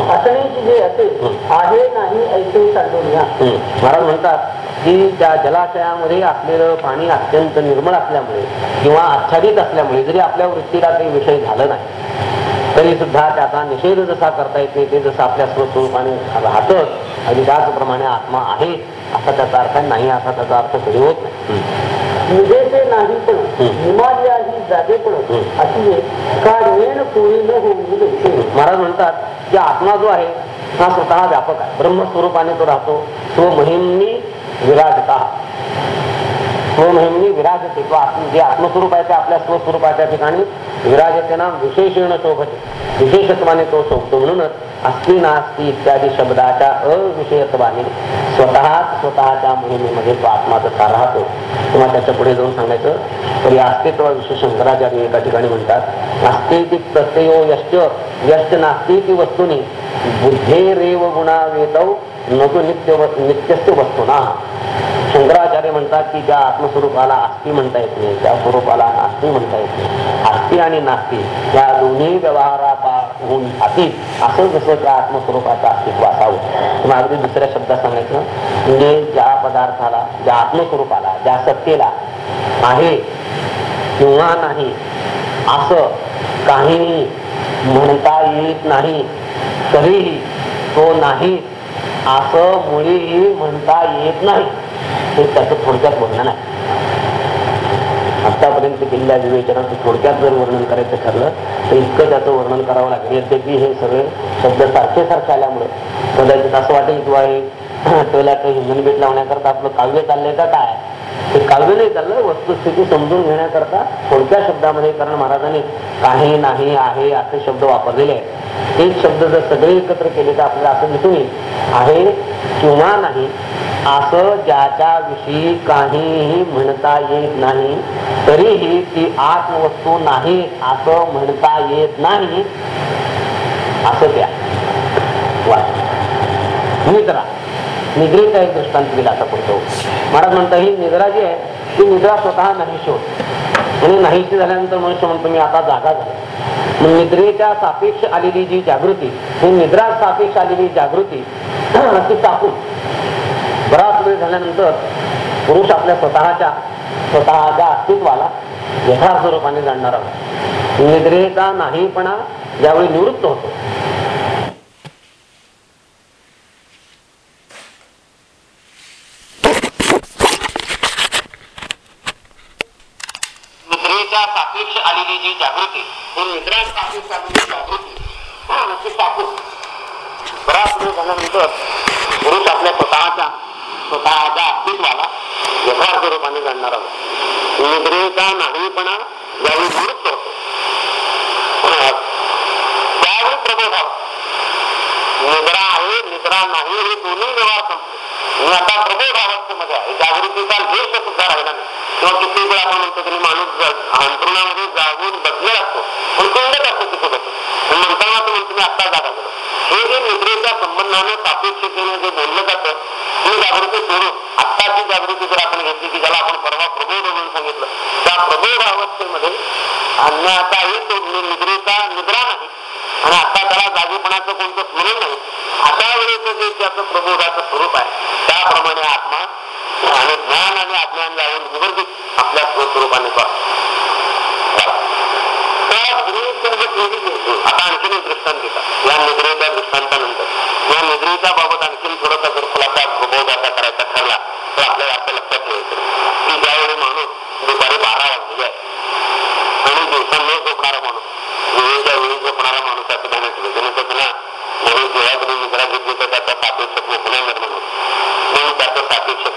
असण्याची जे असेल. आहे नाही ऐसे सांगून या हम्म. महाराज म्हणतात की त्या जलाशयामध्ये असलेलं पाणी अत्यंत निर्मळ असल्यामुळे किंवा आच्छादित असल्यामुळे जरी आपल्या वृत्तीला काही विषय झालं नाही तरी सुद्धा त्याचा निषेध जसा करता येत नाही ते जसं आपल्या स्वस्वरूपाने राहतं आणि त्याचप्रमाणे आत्मा आहे असा त्याचा अर्थ नाही असा त्याचा अर्थ कधी होत नाही ते नाही पण हं. हिमालया ही जागे पण. अशी का वेण कोळी न होऊ नये. महाराज म्हणतात की आत्मा जो आहे हा स्वतः व्यापक आहे ब्रह्मस्वरूपाने तो राहतो तो महिमनी विराजता. नेहमी विराजते. तो आत्म जे आत्मस्वरूप आहे ते आपल्या स्वस्वरूपाच्या ठिकाणी विराजते ना विशेषण शोभते. विशेषत्वाने तो शोभतो. म्हणूनच अस्ति नास्ती इत्यादी शब्दाच्या अविषयत्वाने स्वतः स्वतःच्या मोहिमेमध्ये तो आत्मा जसा राहतो. किंवा त्याच्या पुढे जाऊन सांगायचं तर या अस्तित्वाविषयी शंकराचार्य एका ठिकाणी म्हणतात अस्तेती प्रत्ययो यश्च यश्च नास्ती ती वस्तुनी बुद्धेरेव गुणा वेतौ नको नित्य नित्यस्थ वस्तू ना? शंकराचार्य म्हणतात की त्या आत्मस्वरूपाला आस्ती म्हणता येत नाही त्या स्वरूपाला नास्ती म्हणता येत नाही. आस्ती आणि नास्ती या दोन्ही व्यवहारापाहून अतीत असं जसं त्या आत्मस्वरूपाचं अस्तित्व असावं. किंवा अगदी दुसऱ्या शब्दात सांगायचं म्हणजे ज्या पदार्थाला ज्या आत्मस्वरूपाला ज्या सत्तेला आहे किंवा नाही असं काहीही म्हणता येत नाही तरीही तो नाही असं मुळीही म्हणता येत नाही. हे त्याचं थोडक्यात वर्णन आहे. आतापर्यंत केलेल्या विवेचनाचं थोडक्यात जर वर्णन करायचं ठरलं तर इतकं त्याचं वर्णन करावं लागेल. यद्यपि हे सगळे शब्द सारखे सारखे आल्यामुळे कदाचित असं वाटेल किंवा हे त्याला हिंदन बेट लावण्याकरता आपलं काव्य चाललंय का काय? ते काव्य नाही चाललंय वस्तुस्थिती समजून घेण्याकरता थोडक्या शब्दामध्ये कारण महाराजांनी काही नाही आहे असे शब्द वापरलेले आहेत. एक शब्द जर सगळे एकत्र केले तर आपल्याला असं दिसून येईल. आहे किंवा नाही असं ज्याच्याविषयी काहीही म्हणता येत नाही तरीही ती आत्मवस्तू नाही असं म्हणता येत नाही असं त्या वाट निद्रा निद्रेचा एक दृष्टांत दिला आता पुढतो महाराज म्हणता ही निद्रा जी आहे ती निद्रा स्वतः नाहीशी शोध आणि म्हणजे नाहीशी झाल्यानंतर मनुष्य म्हणतो मी आता जागा झाला. मग निद्रेच्या सापेक्ष आलेली जी जागृती ही निद्रा सापेक्ष आलेली जागृती ती टाकून बराच वेळ झाल्यानंतर पुरुष आपल्या स्वतःच्या स्वतःच्या अस्तित्वाला यथार्थ रूपाने जाणणार आहोत निद्रेचा नाहीपणा ज्यावेळी निवृत्त होतो निद्रेच्या सापेक्ष आलेली जी जागृती ही जागृती टाकून बराच वेळ झाल्यानंतर पुरुष आपल्या स्वतःचा स्वतःच्या अस्तित्वाला यथार्थ रूपाने जाणणार आहोत. निद्रेचा नाहीपणा यावेळी निवृत्त होतो त्यावेळी प्रबोधाव निद्रा दुसरा नाही हे दोन्ही व्यवहार संपले आता प्रबोध अवस्थेमध्ये आहे जागृतीचा लेख सुद्धा राहिला नाही किंवा किती वेळ आपण म्हणतो तरी माणूस अंतरुणामध्ये जागून बसलेला असतो पण कोंडत असतो तिथे बदल म्हणताना तो म्हणतो मी आत्ता जागा हे जे निद्रेच्या संबंधाने सापेक्षतेने जे बोललं जातं ही जागृती सोडून आत्ताची जागृती जर आपण घेतली की ज्याला आपण परवा प्रबोध म्हणून सांगितलं त्या प्रबोध अवस्थेमध्ये अन्याचाही तो निद्रेचा निद्रा नाही आणि आता त्याला जागेपणाचं कोणतं स्मरण नाही. अशा वेळेचं जे त्याचं प्रबोधाचं स्वरूप आहे त्याप्रमाणे आत्मा आणि ज्ञान आणि अज्ञान यावरून विवर्जित आपल्या स्वस्वरूपाने म्हणजे आता आणखीन एक दृष्टांत देतात या निद्रेच्या दृष्टांतानंतर. या निद्रेच्या बाबत आणखीन थोडासा जर खुलासा प्रबोधाचा करायचा ठरला तर आपल्याला आता लक्षात ठेवायचं की ज्यावेळी माणूस दुपारी बारा वाजले आहे आणि दिवसा न झोपणारा माणूस वेळेच्या झोपणारा माणूस असं ध्यानात ठेवायचं तर पुन्हा म्हणून जेव्हा घेतली तर त्याचा पुन्हा निर्माण होतो म्हणून.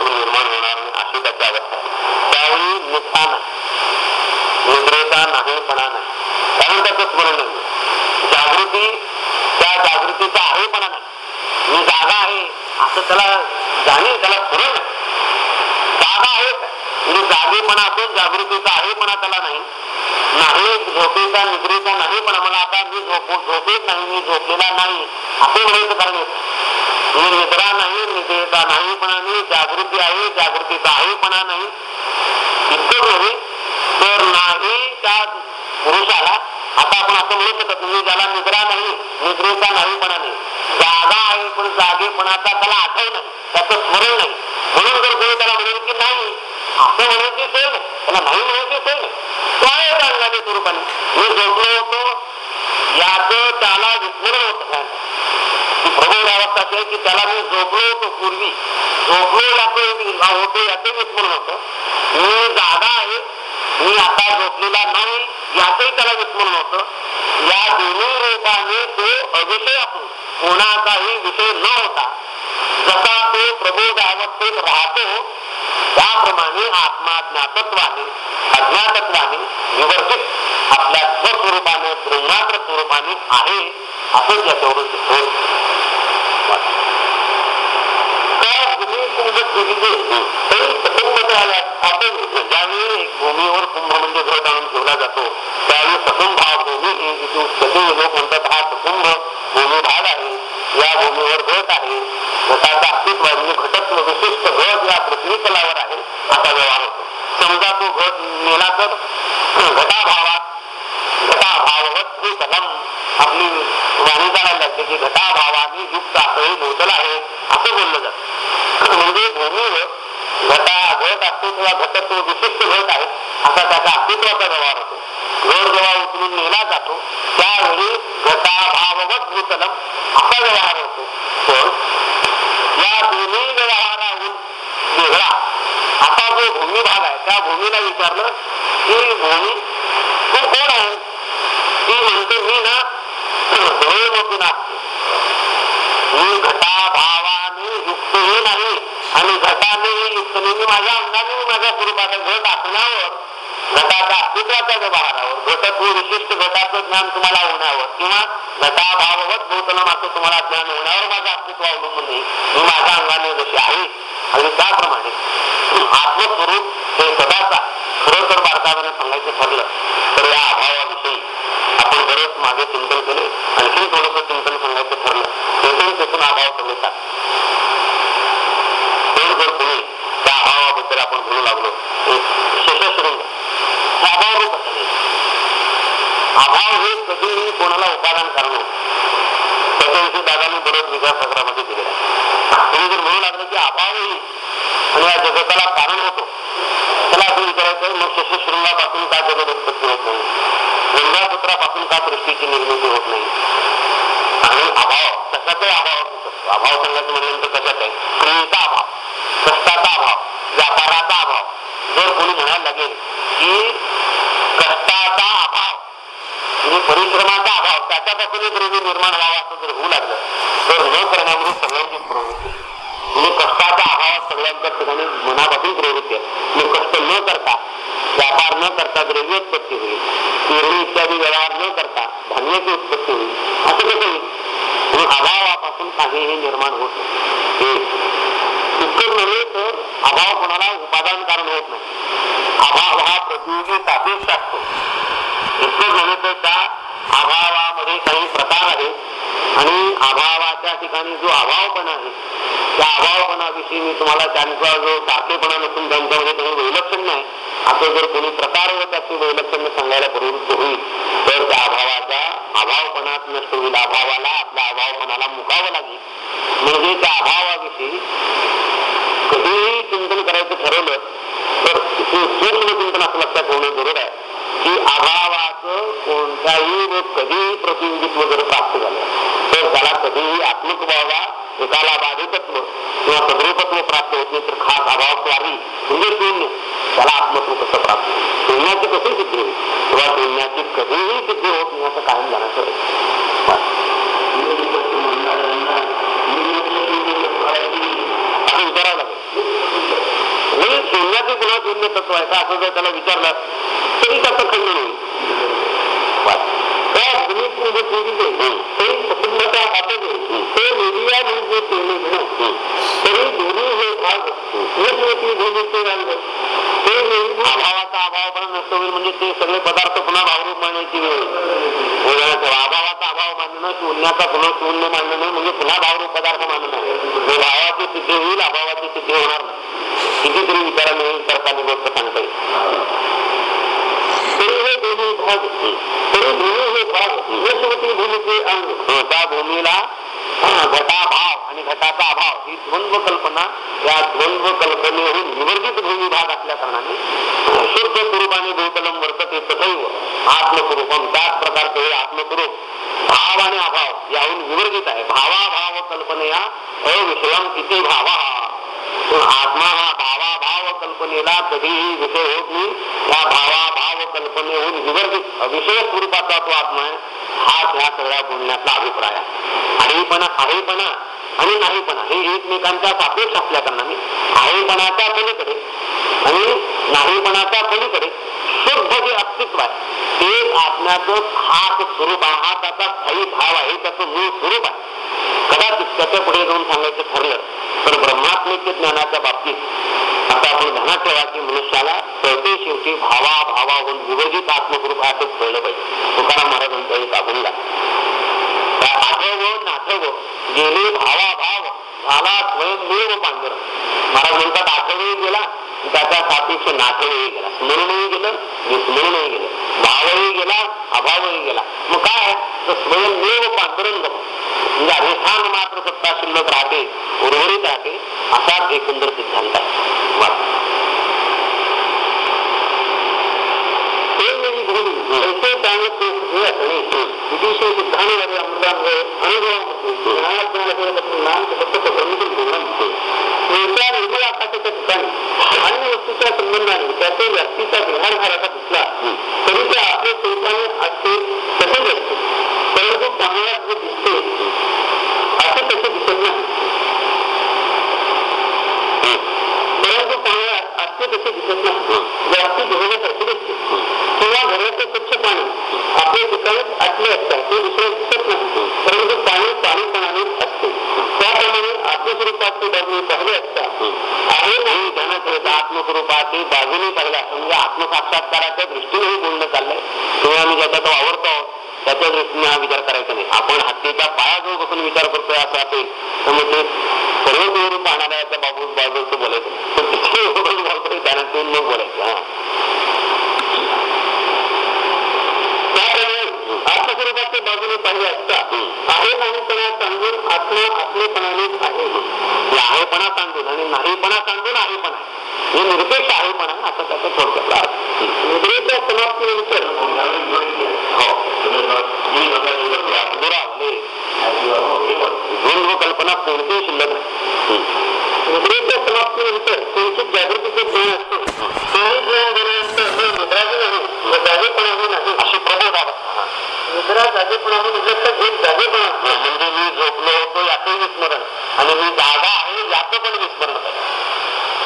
निर्माण होणार नाही अशी त्याची अवस्था त्यावेळी निष्ठा नाही. नाहीपणा नाही. कारण त्याचं स्मरण नाही. जागृती त्या जागृतीचा आहेपणा नाही. मी जागा आहे असं त्याला जाणीव त्याला स्मरण जागा आहे. म्हणजे जागेपणा असून जागृतीचा आहे त्याला नाही. नाही झोपेचा निद्रेचा नाही पण मला आता मी झोप झोपेत नाही मी झोपलेला नाही. असे म्हणायचं कारण मी निद्रा नाही निद्रेचा नाहीपणाने जागृती आहे जागृतीचा आहेपणा नाही. इतकं नव्हे तर नाही त्या पुरुषाला आता आपण असं म्हणू शकत नाही ज्याला निद्रा नाही निद्रेचा नाहीपणा नाही. जागा आहे पण जागेपणाचा त्याला आठव नाही त्याचं स्मरण नाही म्हणून जर कोणी त्याला म्हणेल की नाही म्हणायची सोय त्याला नाही म्हणायची सोय काय तो ते स्वरूपाने मी झोपलो होतो याच त्याला विस्मरण होत ती प्रबोध अवस्था अशी आहे की त्याला मी झोपलो होतो पूर्वी. झोपलो याचं होतो याचं विस्मरण होतं मी जागा आहे मी आता झोपलेला नाही याचही त्याला विस्मरण होतं या दोन्ही रूपाने तो अविषय असून कोणाचाही विषय न होता जसा तो प्रबोध अवस्थेत राहतो त्याप्रमाणे आत्मा ज्ञातत्वाने अज्ञातत्वाने विवर्जित आपल्या स्वस्वरूपाने ब्रह्मात्र स्वरूपाने आहे असंच याच्यावरून सिद्ध ज्यावेळी भूमीवर कुंभ म्हणजे आणून ठेवला जातो त्यावेळी सकुंभ भूमी ही लोक म्हणतात हा सकुंभ भूमी भाग आहे या भूमीवर घट आहे घटाचा अस्तित्व आहे. म्हणजे घटक विशिष्ट घट या पृथ्वी तलावर आहे. असा व्यवहार होतो. समजा तो घट नेला तर घटाभावात घटाभावत हे कलम आपली वाणी करायला लागते की घटाभावाने युक्त असं हे भूतल आहे. असं बोललं जातं. म्हणजे भूमीवर घटा घट असतो किंवा घटत्व विशिष्ट घट आहे असा त्याचा अस्तित्वाचा व्यवहार होतो. घट जेव्हा उचलून नेला जातो त्यावेळी घटाभाववत भूतलम असा व्यवहार होतो. पण या दोन्ही व्यवहाराहून वेगळा आता जो भूमी भाग आहे त्या भूमीला विचारलं की भूमी तू कोण आहे? ती म्हणते मी ना देवमती नाचते मी घटाभावाने युक्तही नाही आणि घटानेही युक्त नाही मी माझ्या अंगाने माझ्या स्वरूपाचा घट असण्यावर घटाच्या अस्तित्वाच्या व्यवहारावर घटत्व विशिष्ट घटाचं ज्ञान तुम्हाला होण्यावर किंवा घटाभाववत भूतलम असं तुम्हाला ज्ञान होण्यावर माझं अस्तित्व अवलंबून नाही. मी माझ्या अंगाने जशी आहे आणि त्याप्रमाणे आत्मस्वरूप हे सदाचा खरं तर बारकाव्याने सांगायचं ठरलं तर या अभावाविषयी आपण बरेच मागे चिंतन केले आणखी थोडस चिंतन सांगायचं ठरलं तेथून तेथून अभाव सगळे टाक जर त्या अभावाबद्दल आपण बोलू लागलो शशशृंग हे अभाव रूप असते अभाव हे कधीही कोणाला उपादान करणं त्याच्याविषयी दादाने बरेच विचारसागरामध्ये दिलेला आहे तुम्ही जर म्हणू लागलं की अभावही आणि या जगताला कारण होतो त्याला असं विचारायचं मग शशशृंगापासून का जगत उत्पत्ती होत नाही? गंगापुत्रापासून का सृष्टीची निर्मिती होत नाही? आणि अभाव कशाचाही अभाव असू शकतो. अभाव सांगायचं म्हटल्यानंतर कशाचा आहे? क्रियेचा अभाव कष्टाचा अभाव व्यापाराचा अभाव. जर कोणी म्हणायला लागेल की कष्टाचा अभाव आणि परिश्रमाचा अभाव त्याच्यापासूनच रोगी निर्माण व्हावा असं जर होऊ लागलं तर न करण्यामध्ये सगळ्यांची प्रवृत्ती म्हणजे कष्टाच्या अभावात सगळ्यांच्या ठिकाणी मनापासून प्रवृत्ती आहे. कष्ट न करता व्यापार न करता द्रव्य उत्पत्ती होईल. पेरणी इत्यादी व्यवहार न करता धान्याची उत्पत्ती होईल. असं कसं होईल? म्हणून अभावापासून काहीही निर्माण होत नाही. इतकं नव्हे तर अभाव कोणाला उपादान कारण होत नाही. अभाव हा प्रतियोगी सापेक्ष असतो. इतकं तर त्या अभावामध्ये काही प्रकार आहेत. आणि अभावाच्या ठिकाणी जो अभावपणा आहे त्या अभावपणाविषयी मी तुम्हाला त्यांचा जो टाकेपणा नसून त्यांच्यामध्ये काही वैलक्षण नाही असं जर कोणी प्रकार व त्याची वैलक्षण सांगायला प्रवृत्त होईल तर त्या अभावाच्या अभावपणात नष्ट होईल. अभावाला आपल्या अभावपणाला मुकावं लागेल. म्हणजे त्या अभावाविषयी कधीही चिंतन करायचं ठरवलं तर सूक्ष्म चिंतन असं लक्षात ठेवणं जरूर आहे. की अभावाचं कोणताही व कधीही प्रतिनिधित्व जर प्राप्त झालं तर त्याला कधीही आत्मिक व्हावा एकाला बाधितत्व किंवा सदरूपत्व प्राप्त होते तर खास अभाव स्वारी म्हणजे शून्य. त्याला आत्मत्व कसं प्राप्त होईल शून्याची कशी सिद्धी होईल? किंवा शून्याची कधीही सिद्धी होत नाही असं कायम जाण्याचं असं विचारावं लागेल म्हणजे शून्याचे पुन्हा शून्य तत्व आहे का असं जर त्याला विचारलं तरी त्याचं खंडन होईल. त्या भूमीत म्हणजे ते कुटुंबाचा हातच ते मीडिया म्हणजे केले घेणं तरी दोन्ही हे भाग एकमेकी भूमीचे रंग ते नेहमी अभावाचा अभावपणा नष्ट होईल म्हणजे ते सगळे पदार्थ पुन्हा भावरूप मानण्याची वेळ अभावाचा अभाव मानणं शून्याचा पुन्हा शून्य मानणं नाही म्हणजे पुन्हा भावरूप पदार्थ मानणं आहे भावाची सिद्धी होईल अभावाची सिद्धी होणार नाही कितीतरी विचाराने तर्काने गोष्ट सांगता येईल तरी तरी हे भाग यशवती भूमीचे अंग त्या भूमीला घटाभाव आणि घटाचा अभाव ही द्वंद्व कल्पना या द्वंद्व कल्पनेहून निवर्जित भूमी भाग असल्या कारणाने शुद्ध स्वरूपाने भूतलम वर्तते तथैव आत्मस्वरूपम. त्याच प्रकारचे हे आत्मस्वरूप भाव आणि अभाव याहून विवर्जित आहे. भावाभाव कल्पनेया अविषयम किती भावा. आत्मा हा भावाभाव कल्पनेला कधीही विषय होत नाही. या भावाभाव कल्पनेहून विवर्जित. अविषय स्वरूपाचा तो आत्मा आहे. हा त्या सगळ्या बोलण्याचा अभिप्राय आहे. आणिपणा आहेपणा आणि नाहीपणा हे एकमेकांच्या सापेक्ष असल्या कारणाने आहेपणाच्या पलीकडे आणि नाहीपणाच्या पलीकडे शुद्ध जे अस्तित्व आहे ते आत्म्याचं खास स्वरूप आहे. हा त्याचा स्थायी भाव आहे त्याचं मूळ स्वरूप आहे. कदाचित त्याच्या पुढे जाऊन सांगायचं ठरलं तर ब्रह्मात्मिक ज्ञानाच्या बाबतीत आता आपण ध्यानात ठेवा की मनुष्याला शेवटी शेवटी भावा भावाहून विवर्जित आत्मस्वरूप असंच कळलं पाहिजे. तुकाराम महाराजांचा एक अभंग आठव नाठव गेले भावा भाव झाला स्वयंमेव पांढर महाराज म्हणतात आठवही गेला त्याचा सापेक्ष नाठवही गेला. स्मरणही गेलं विस्मरणही गेलं. भावही गेला अभावही गेला. मग काय तर स्वयंमेव बघ. म्हणजे अधिष्ठान मात्र सत्ता शिल्लक राहते उर्वरित राहते असाच एकंदर सिद्धांत आहे. वा. हे मेरी वेगळ्या आकाशाच्या ठिकाणी अन्य वस्तूच्या संबंधाने त्याचे व्यक्तीचा विहार झाल्याचा दिसला. तरी ते आपले स्वरूपाने असते तसेच असते परंतु चांगला जे दिसते. असे तसे दिसत नाही परंतु चांगला असते तसे दिसत नाही जास्ती धुण्यासारखे दिसते किंवा घराचे स्वच्छ पाणी आपल्या ठिकाणी आटले असतात ते दुसरं दिसत नाही परंतु पाणी पाणीपणाने असते त्याप्रमाणे आत्मस्वरूपात ते बाजूने पाहिले असता आहे. नाही ध्यानात ठेवायचं आत्मस्वरूपाचे बाजूने पाहिला म्हणजे आत्मसाक्षात्काराच्या दृष्टीनेही बोलणं चाललंय. किंवा आम्ही ज्याच्यात वावरतो आहोत त्याच्या दृष्टीने हा विचार करायचा नाही. आपण हत्तीच्या पायाजवळ बसून विचार करतोय असं असेल तर मग ते सर्व दूरून पाहणाऱ्या बाबू बाजूचं बोलायचं. तर तिथे ठेवून मग बोलायचं हा त्याप्रमाणे आत्मस्वरूपाच्या बाजूने पाहिले असता. आहे नाहीपणा सांगून आत्मा आपलेपणानेच आहे आहेपणा सांगून आणि नाहीपणा सांगून आहेपणा. आहे. हे निरपेक्ष आहेपणा आहे, असं त्याचा थोडक्यात. निद्रेच्या समाप्तीनंतर. हो. कल्पना कोणतीही शिल्लक नाही. निद्रेच्या समाप्तीनंतर किंचित जागृतीचे ज्ञान असते तेही ज्ञान झाल्यानंतर हे निद्राही नाही व जागेपणाही नाही अशी प्रबोध अवस्था निद्रा जागेपणाहून उलट एक जागेपणा म्हणजे मी झोपलो होतो याचंही विस्मरण. आणि मी जागा आहे याचं पण विस्मरण.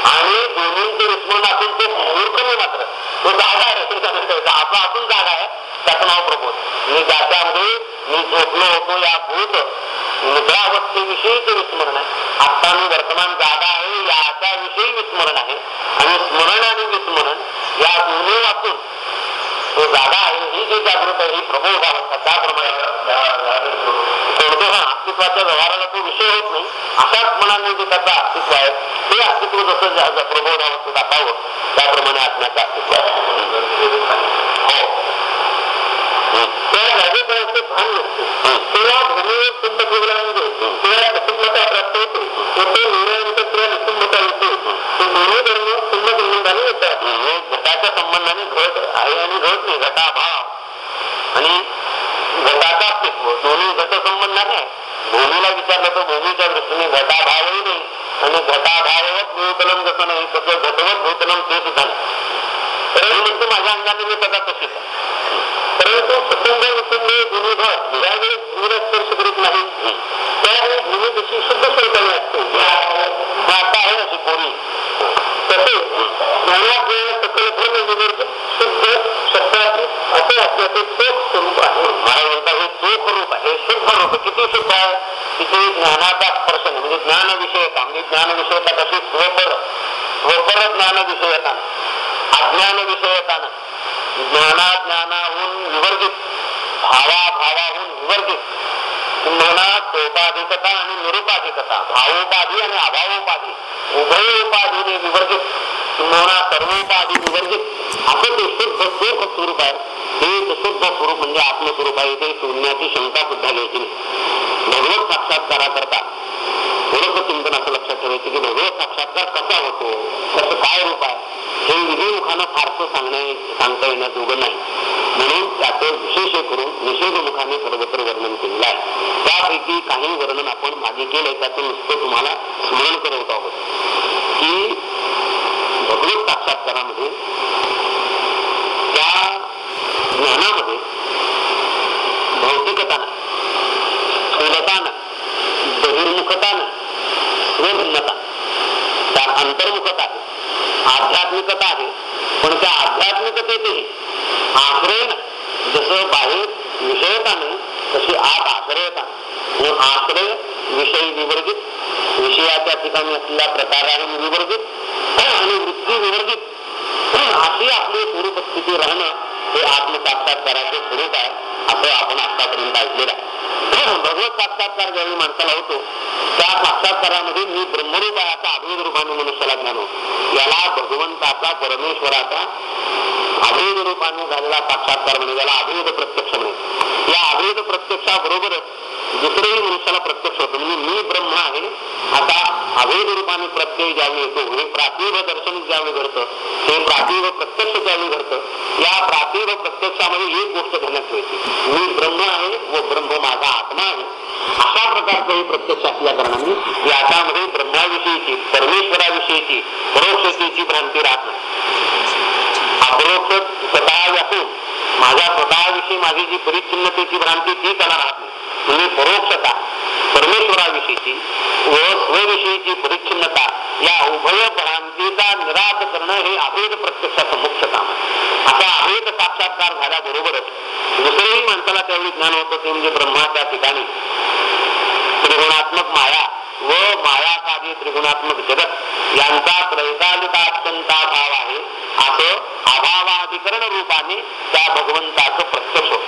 आणि दोन्हीचे विस्मरण असून ते मूर्ख मी मात्र. तो जागा आहे असं असून जागा आहे त्याचं नाव प्रबोध. मी ज्याच्यामध्ये मी झोपलो होतो या भूत निद्रावस्थेविषयीच विस्मरण आहे. आता मी वर्तमान जागा आहे याच्याविषयी विस्मरण आहे. आणि स्मरण आणि विस्मरण या दोन्ही वाचून तो जागा आहे ही जी जागृत आहे ही प्रबोध अवस्था त्याप्रमाणे अस्तित्वाच्या व्यवहाराला तो विषय होत नाही. अशाच मनाने जे त्याचं अस्तित्व आहे. ते अस्तित्व जसं ज्या- ज्या प्रबोध अवस्थेत असावं त्याप्रमाणे आत्म्याचं अस्तित्व आहे. हो. भान नसते. तेव्हा भूमीवर म्हणजे तेव्हा प्राप्त होते. ते निर्णयानंतर येते. ते दोन्ही धर्म कुंभ संबंधाने येतात. घटाच्या संबंधाने घट आहे आणि घट नाही. घटाभाव आणि घटाचा दोन्ही घट संबंधाने आहे भूमीला विचारलं तर भूमीच्या दृष्टीने घटाभावही नाही आणि घटाभावच भूतलम जसं नाही तसं घटवत भूतलम ते सुद्धा नाही. तर म्हणतो माझ्या अंगाने मी सदा तशीच परंतु कुटुंब कुटुंब दोन्ही ज्यावेळी भूमीला स्पर्श करीत नाही त्यावेळी भूमी जशी शुद्ध स्वरूपाने असते. माता आहे अशी कोणी. तसेच ज्ञानात ज्ञान सकल धर्म निवर्ग शुद्ध शब्दाची असे असल्याचे तोच चोख स्वरूप आहे म्हणतात हे चोख रूप आहे शुद्ध रूप किती शुद्ध आहे तिथे ज्ञानाचा स्पर्श म्हणजे ज्ञान विषयता म्हणजे ज्ञान विषयता कशी स्वपर स्वपर ज्ञान विषयता अज्ञान विषयकानं ज्ञाना ज्ञानाहून विवर्जित भावा भावाहून विवर्जित किंबहुना सोपाधिकता आणि निरुपाधिकता भावोपाधी आणि अभावोपाधी उभय उपाधीने विवर्जित किंबहुना सर्वोपाधी विवर्जित असं ते शुद्ध सुख स्वरूप आहे हे शुद्ध स्वरूप म्हणजे आत्मस्वरूप आहे इथे शून्याची शंका सुद्धा घ्यायची नाही भगवत साक्षात्काराकरता थोडस चिंतन असं लक्षात ठेवायचं की भगवत साक्षात्कार कसा होतो? त्याचं काय रूप आहे? हे विधिमुखानं फारसं सांगणे सांगता येण्याजोगं नाही. म्हणून त्याचं विशेष करून निषेधमुखाने सर्वत्र वर्णन केलेलं आहे. त्यापैकी काही वर्णन आपण मागे केलंय त्याचं नुसतं तुम्हाला स्मरण करत आहोत. की भगवत साक्षात्कारामध्ये त्या ज्ञानामध्ये भौतिकतानं स्थूलतानं बहिर्मुखतानं स्वभिन्नता त्या अंतर्मुखता आहे आध्यात्मिकता आहे पण त्या आध्यात्मिकतेतही आश्रय जसं बाहेर विषयताने तशी आत आश्रयता म्हणून आश्रय विषय विवर्जित विषयाच्या ठिकाणी असलेल्या प्रकाराने विवर्जित आणि वृत्ती विवर्जित. अशी आपली स्वरूप स्थिती राहणं हे आत्मसाक्षात्काराचे स्वरूप आहे असं आपण आतापर्यंत ऐकलेलं आहे. भगवत साक्षात्कार ज्यावेळी माणसाला होतो त्या साक्षात्कारामध्ये मी ब्रह्मरूप आहे असा अभेद रूपाने मनुष्याला ज्ञान होतो. याला भगवंताचा परमेश्वराचा अभेद रूपाने झालेला साक्षात्कार म्हणजे याला अभेद प्रत्यक्ष म्हणे या अभेद प्रत्यक्षाबरोबरच दुसरंही मनुष्याला प्रत्यक्ष होतो. म्हणजे मी ब्रह्म आहे आता अभेद रूपाने प्रत्यय ज्यावेळी येतो हे प्रातिभ दर्शन ज्यावेळी घडतं हे प्रातिभ प्रत्यक्ष ज्यावेळी घडतं या प्रातिभ प्रत्यक्षामध्ये एक गोष्ट ध्यानात ठेवायची मी ब्रह्म आहे व ब्रह्म माझा आत्मा आहे. अशा प्रकारचं हे प्रत्यक्ष असल्या कारणाने याच्यामध्ये ब्रह्माविषयीची परमेश्वराविषयीची परोक्षतेची भ्रांती राहत नाही. अपरोक्ष स्वतः असून हो. माझ्या स्वतःविषयी माझी जी परिच्छिन्नतेची भ्रांती ती त्याला राहत नाही म्हणजे परोक्षता परमेश्वराविषयीची व स्वविषयीची परिच्छिन्नता या उभय भ्रांतीचा निराश करणं हे अभेद प्रत्यक्षाचं मुख्य काम आहे. आता अभेद साक्षात्कार झाल्याबरोबरच दुसरेही माणसाला त्यावेळी ज्ञान होतं ते म्हणजे ब्रह्माच्या ठिकाणी. त्रिगुणात्मक माया व मायाकारी त्रिगुणात्मक जगत यांचा त्रैकालिकात्यंता भाव आहे. असं अभावाधिकरण रूपाने त्या भगवंताचं प्रत्यक्ष होत.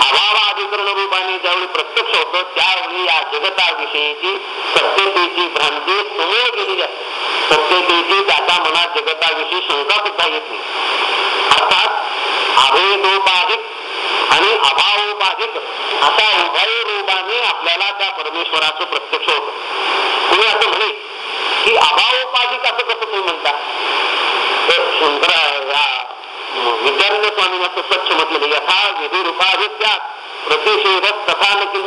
अभावाधिकरण रूपाने ज्यावेळी प्रत्यक्ष होतं त्यावेळी या जगताविषयीची सत्यतेची भ्रांती समोर गेली जाते सत्यतेची त्याच्या मनात जगताविषयी शंका सुद्धा येत नाही. अर्थात अभेदोपाधिक आणि अभावोपाधिक असा उभय रूपाने आपल्याला त्या परमेश्वराचं प्रत्यक्ष होत. तुम्ही असं म्हणे की अभावोपाधिक असं कसं तुम्ही म्हणता? तर सुंदर या विद्यारण्य स्वामींनी स्वच्छ म्हटलेलं यथा विधी रूपाधित्यात प्रतिषेध तथा नक्की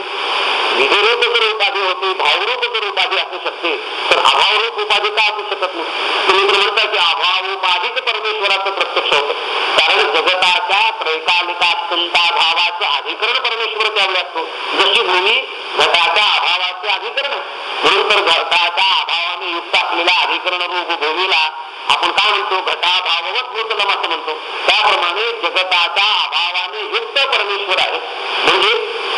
विधिरूप जर उपाधी होते भावरूप जर उपाधी असू शकते. तर अभावरूप उपाधी का असू शकत नाही? तुम्ही तर म्हणता की अभावोपाधिक परमेश्वराचं प्रत्यक्ष होत. कारण जगताच्या त्रैकालिकात्मता भावाचं अधिकरण परमेश्वर त्यावेळी असतो. जशी भूमी घटाच्या अभावाचे अधिकरण म्हणून तर घटाच्या अभावाने युक्त आपल्याला अधिकरण रूप भूमीला आपण काय म्हणतो? घटाभाववत भूतलम असं म्हणतो. त्याप्रमाणे जगताच्या अभावाने युक्त परमेश्वर आहे. म्हणजे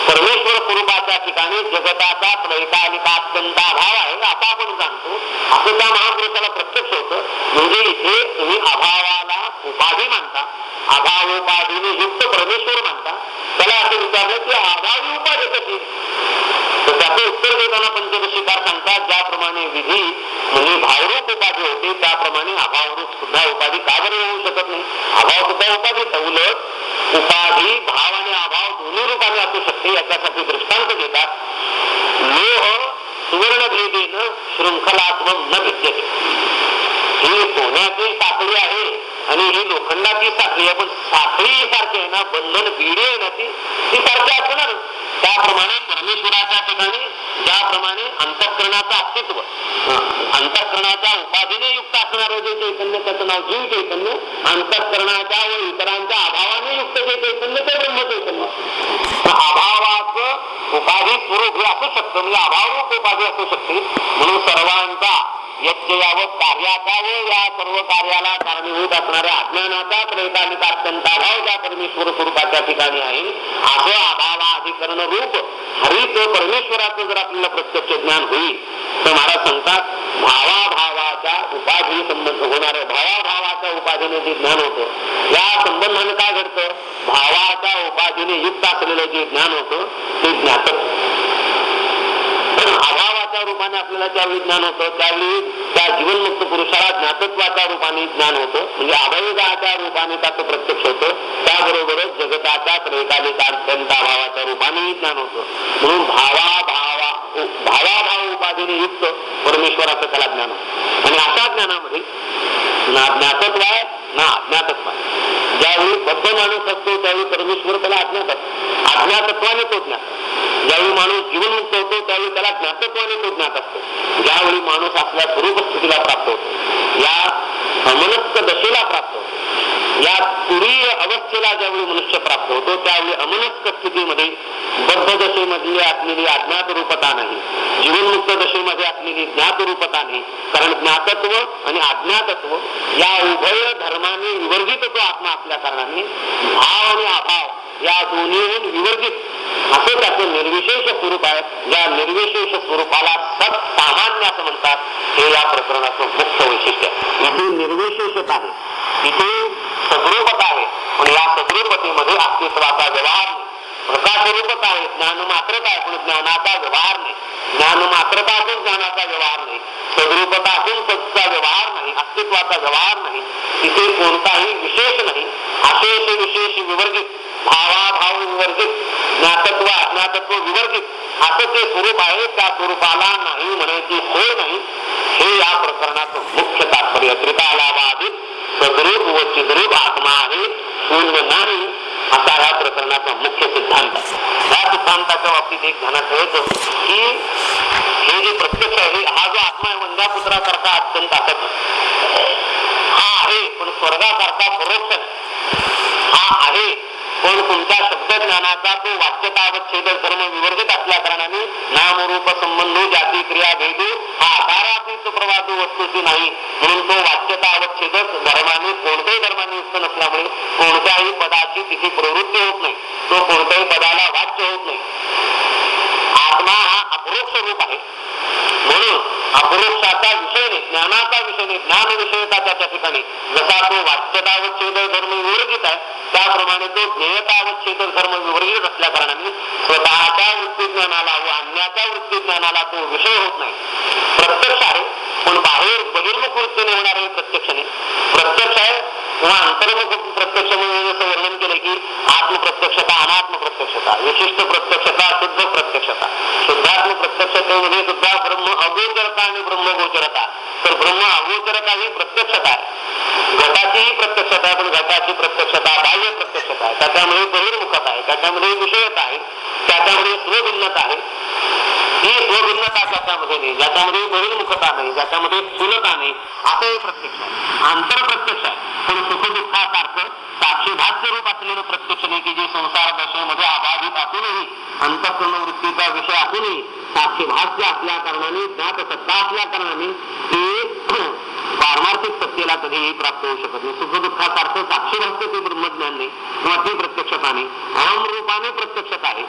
परमेश्वर स्वरूपाच्या ठिकाणी जगताचा त्रैकालिका अत्यंत अभाव आहे आता आपण जाणतो. असं त्या महापुरुषाला प्रत्यक्ष होतं. म्हणजे इथे तुम्ही अभावाला उपाधी मानता. अभाव उपाधीने युक्त परमेश्वर मानता. त्याला असं विचारलं की अभावी उपाधी कशी? तर उत्तर देताना पंचदशीकार सांगतात ज्याप्रमाणे विधी म्हणजे भावरूप उपाधी होते त्याप्रमाणे अभावरूप सुद्धा उपाधी का बरं होऊ शकत नाही? अभाव सुद्धा उपाधी उलट उपाधी भाव आणि अभाव दोन्ही रूपाने असू शकते याच्यासाठी दृष्टांत देतात लोह सुवर्ण भेदेनं शृंखलात्मक न भिद्यते. ही सोन्याची साखळी आहे. आणि ही लोखंडाची साखळी आहे पण साखळी सारखी आहे ना बंधन पिढी आहे ना ती ती सारखी असणार. त्याप्रमाणे परमेश्वराच्या ठिकाणी ज्याप्रमाणे अंतःकरणाचं अस्तित्व अंतःकरणाच्या उपाधीने युक्त असणारं जे चैतन्य त्याचं नाव जीव चैतन्य अंतःकरणाच्या व इतरांच्या अभावाने युक्त जे चैतन्य ते ब्रह्म चैतन्य. अभावाचं उपाधी स्वरूप हे असू शकतं म्हणजे अभावरूप उपाधी असू शकते. म्हणून सर्वांचा यज्ञ कार्याचा व या सर्व कार्याला कारणीभूत असणाऱ्या अज्ञानाचा त्रैकालिक अत्यंत अभाव ज्या परमेश्वर स्वरूपाच्या ठिकाणी आहे. असं अभावाधिकरण रूप हरित परमेश्वराचं जर आपल्याला प्रत्यक्ष ज्ञान होईल तर महाराज सांगतात भावा उपाधी संबंध होणारे भावाभावाच्या उपाधीने जे ज्ञान होतं या संबंधाने काय घडतं? भावाच्या उपाधीने युक्त असलेलं जे ज्ञान होतं ते ज्ञात ज्ञातच अभावाच्या रूपाने आपल्याला ज्यावेळी ज्ञान होतं त्यावेळी त्या जीवनमुक्त पुरुषाला ज्ञातत्वाच्या रूपाने ज्ञान होतं. म्हणजे अभयदाच्या रूपाने त्याचं प्रत्यक्ष होतं. त्याबरोबरच जगताच्या त्रैकालिकांता भावाच्या रूपाने ज्ञान होतं. म्हणून भावा भावा भावाभाव उपाधीने युक्त परमेश्वराचं त्याला ज्ञान होतं. आणि अशा ज्ञानामध्ये ना ज्ञातत्व आहे ना अज्ञातत्व आहे. ज्यावेळी बद्ध माणूस असतो त्यावेळी परमेश्वर त्याला अज्ञात असतो अज्ञातत्वाने तो ज्ञात ज्यावेळी माणूस जीवनमुक्त होतो त्यावेळी त्याला ज्ञातत्वाने तो ज्ञात असतो ज्यावेळी माणूस आपल्या स्वरूप स्थितीला प्राप्त होतो या अमनस्क दशेला प्राप्त होतो या तुरीय अवस्थेला ज्यावेळी मनुष्य प्राप्त होतो त्यावेळी अमनस्क स्थितीमध्ये बद्ध दशेमधली असलेली अज्ञात रूपता नाही. जीवनमुक्त दशेमध्ये असलेली ज्ञात रूपता नाही. कारण ज्ञातत्व आणि अज्ञातत्व या उभय धर्माने आत्मा असल्या कारणाने भाव आणि अभाव या दोन्हीहून विवर्जित. असे त्याचे निर्विशेष स्वरूप आहे. या निर्विशेष स्वरूपाला सत सामान्य असं म्हणतात. हे या प्रकरणाचं मुख्य वैशिष्ट्य आहे. इथे निर्विशेषता आहे. इथे सद्रूपता आहे. पण या सद्रूपतेमध्ये अस्तित्वाचा व्यवहार प्रकाशरूपच आहे ज्ञान मात्रच आहे पण ज्ञानाचा व्यवहार नाही. ज्ञान मात्रता असून ज्ञानाचा व्यवहार नाही. सद्रूपता असून व्यवहार नाही. अस्तित्वाचा व्यवहार नाही. तिथे कोणताही विशेष नाही. अशेष विशेष विवर्जित भावाभाव विवर्जित ज्ञातत्व अज्ञातत्व विवर्जित असं ते स्वरूप आहे त्या स्वरूपाला नाही म्हणायची सोय नाही. हे या प्रकरणाचं मुख्य तात्पर्य. त्रिकालाबाधित सद्रूप व चिद्रूप आत्मा आहे. शून्य नाही. असा हा प्रकरणाचा मुख्य सिद्धांत. आहे या सिद्धांताच्या बाबतीत एक ध्यानात ठेवायचं की हे जे प्रत्यक्ष आहे हा जो आत्मा आहे वंद्यापुत्रासारखा अत्यंत असत हा आहे पण स्वर्गासारखा परोक्ष हा आहे पण तुमच्या शब्दज्ञानाचा तो वाच्यतावच्छेद धर्म विवर्जित असल्या कारणाने नामरूप संबंध जाती क्रिया भेदू हा आकारातीत प्रवाद वस्तूची नाही म्हणून तो वाक्यता वाच्यतावच्छेदक धर्माने कोणत्याही धर्माने युक्त नसल्यामुळे कोणत्याही पदाची तिथे प्रवृत्ती होत नाही तो कोणत्याही पदाला वाच्य होत नाही आत्मा हा अपरोक्ष रूप आहे. म्हणून अपरोक्षाचा विषय नाही ज्ञानाचा विषय नाही ज्ञान विषयता त्याच्या ठिकाणी. जसा तो वाच्यतावच्छेद धर्म विवर्जित आहे त्याप्रमाणे तो ज्ञेयतावच्छेद धर्म विवर्जित असल्या कारणाने स्वतःच्या वृत्ती ज्ञानाला व अन्याच्या वृत्ती ज्ञानाला तो विषय होत नाही. प्रत्यक्ष आहे पण बाहेर बहिर्मुख वृत्तीने होणार प्रत्यक्ष नाही. प्रत्यक्ष आहे किंवा अंतर्मुख प्रत्यक्ष म्हणून जसं वर्णन केलं की आत्मप्रत्यक्षता अनात्म प्रत्यक्षता विशिष्ट प्रत्यक्षता शुद्ध प्रत्यक्षता. शुद्धात्म प्रत्यक्षतेमध्ये म्हणजे सुद्धा ब्रह्म अगोचरता आणि ब्रह्मगोचरता तर ब्रह्म अगोचरता ही प्रत्यक्षता आहे. घटाचीही प्रत्यक्षता आहे पण घटाची प्रत्यक्षता बाह्य प्रत्यक्षता आहे. त्याच्यामध्ये बहिर्मुखता आहे त्याच्यामध्ये विषयता आहे त्याच्यामध्ये स्वभिन्नता आहे. ही स्वभिन्नता त्याच्यामध्ये नाही ज्याच्यामध्ये बहिर्मुखता नाही ज्याच्यामध्ये स्थूलता नाही असं हे प्रत्यक्ष आहे. आंतरप्रत्यक्ष आहे. पण सुखदुःखासारखं साक्षीभास्य रूप असलेलं प्रत्यक्ष नाही की जे संसार दशेमध्ये अबाधित असूनही अंतःकरण वृत्तीचा विषय असूनही साक्षीभास्य असल्या कारणाने ज्ञात सत्ता असल्या कारणाने ते पारमार्थिक सत्तेला कधीही प्राप्त होऊ शकत नाही. सुख दुःखासारखं साक्षीभास्य ते ब्रह्मज्ञान नाही किंवा ते प्रत्यक्षता नाही अहम रूपाने प्रत्यक्षता आहे.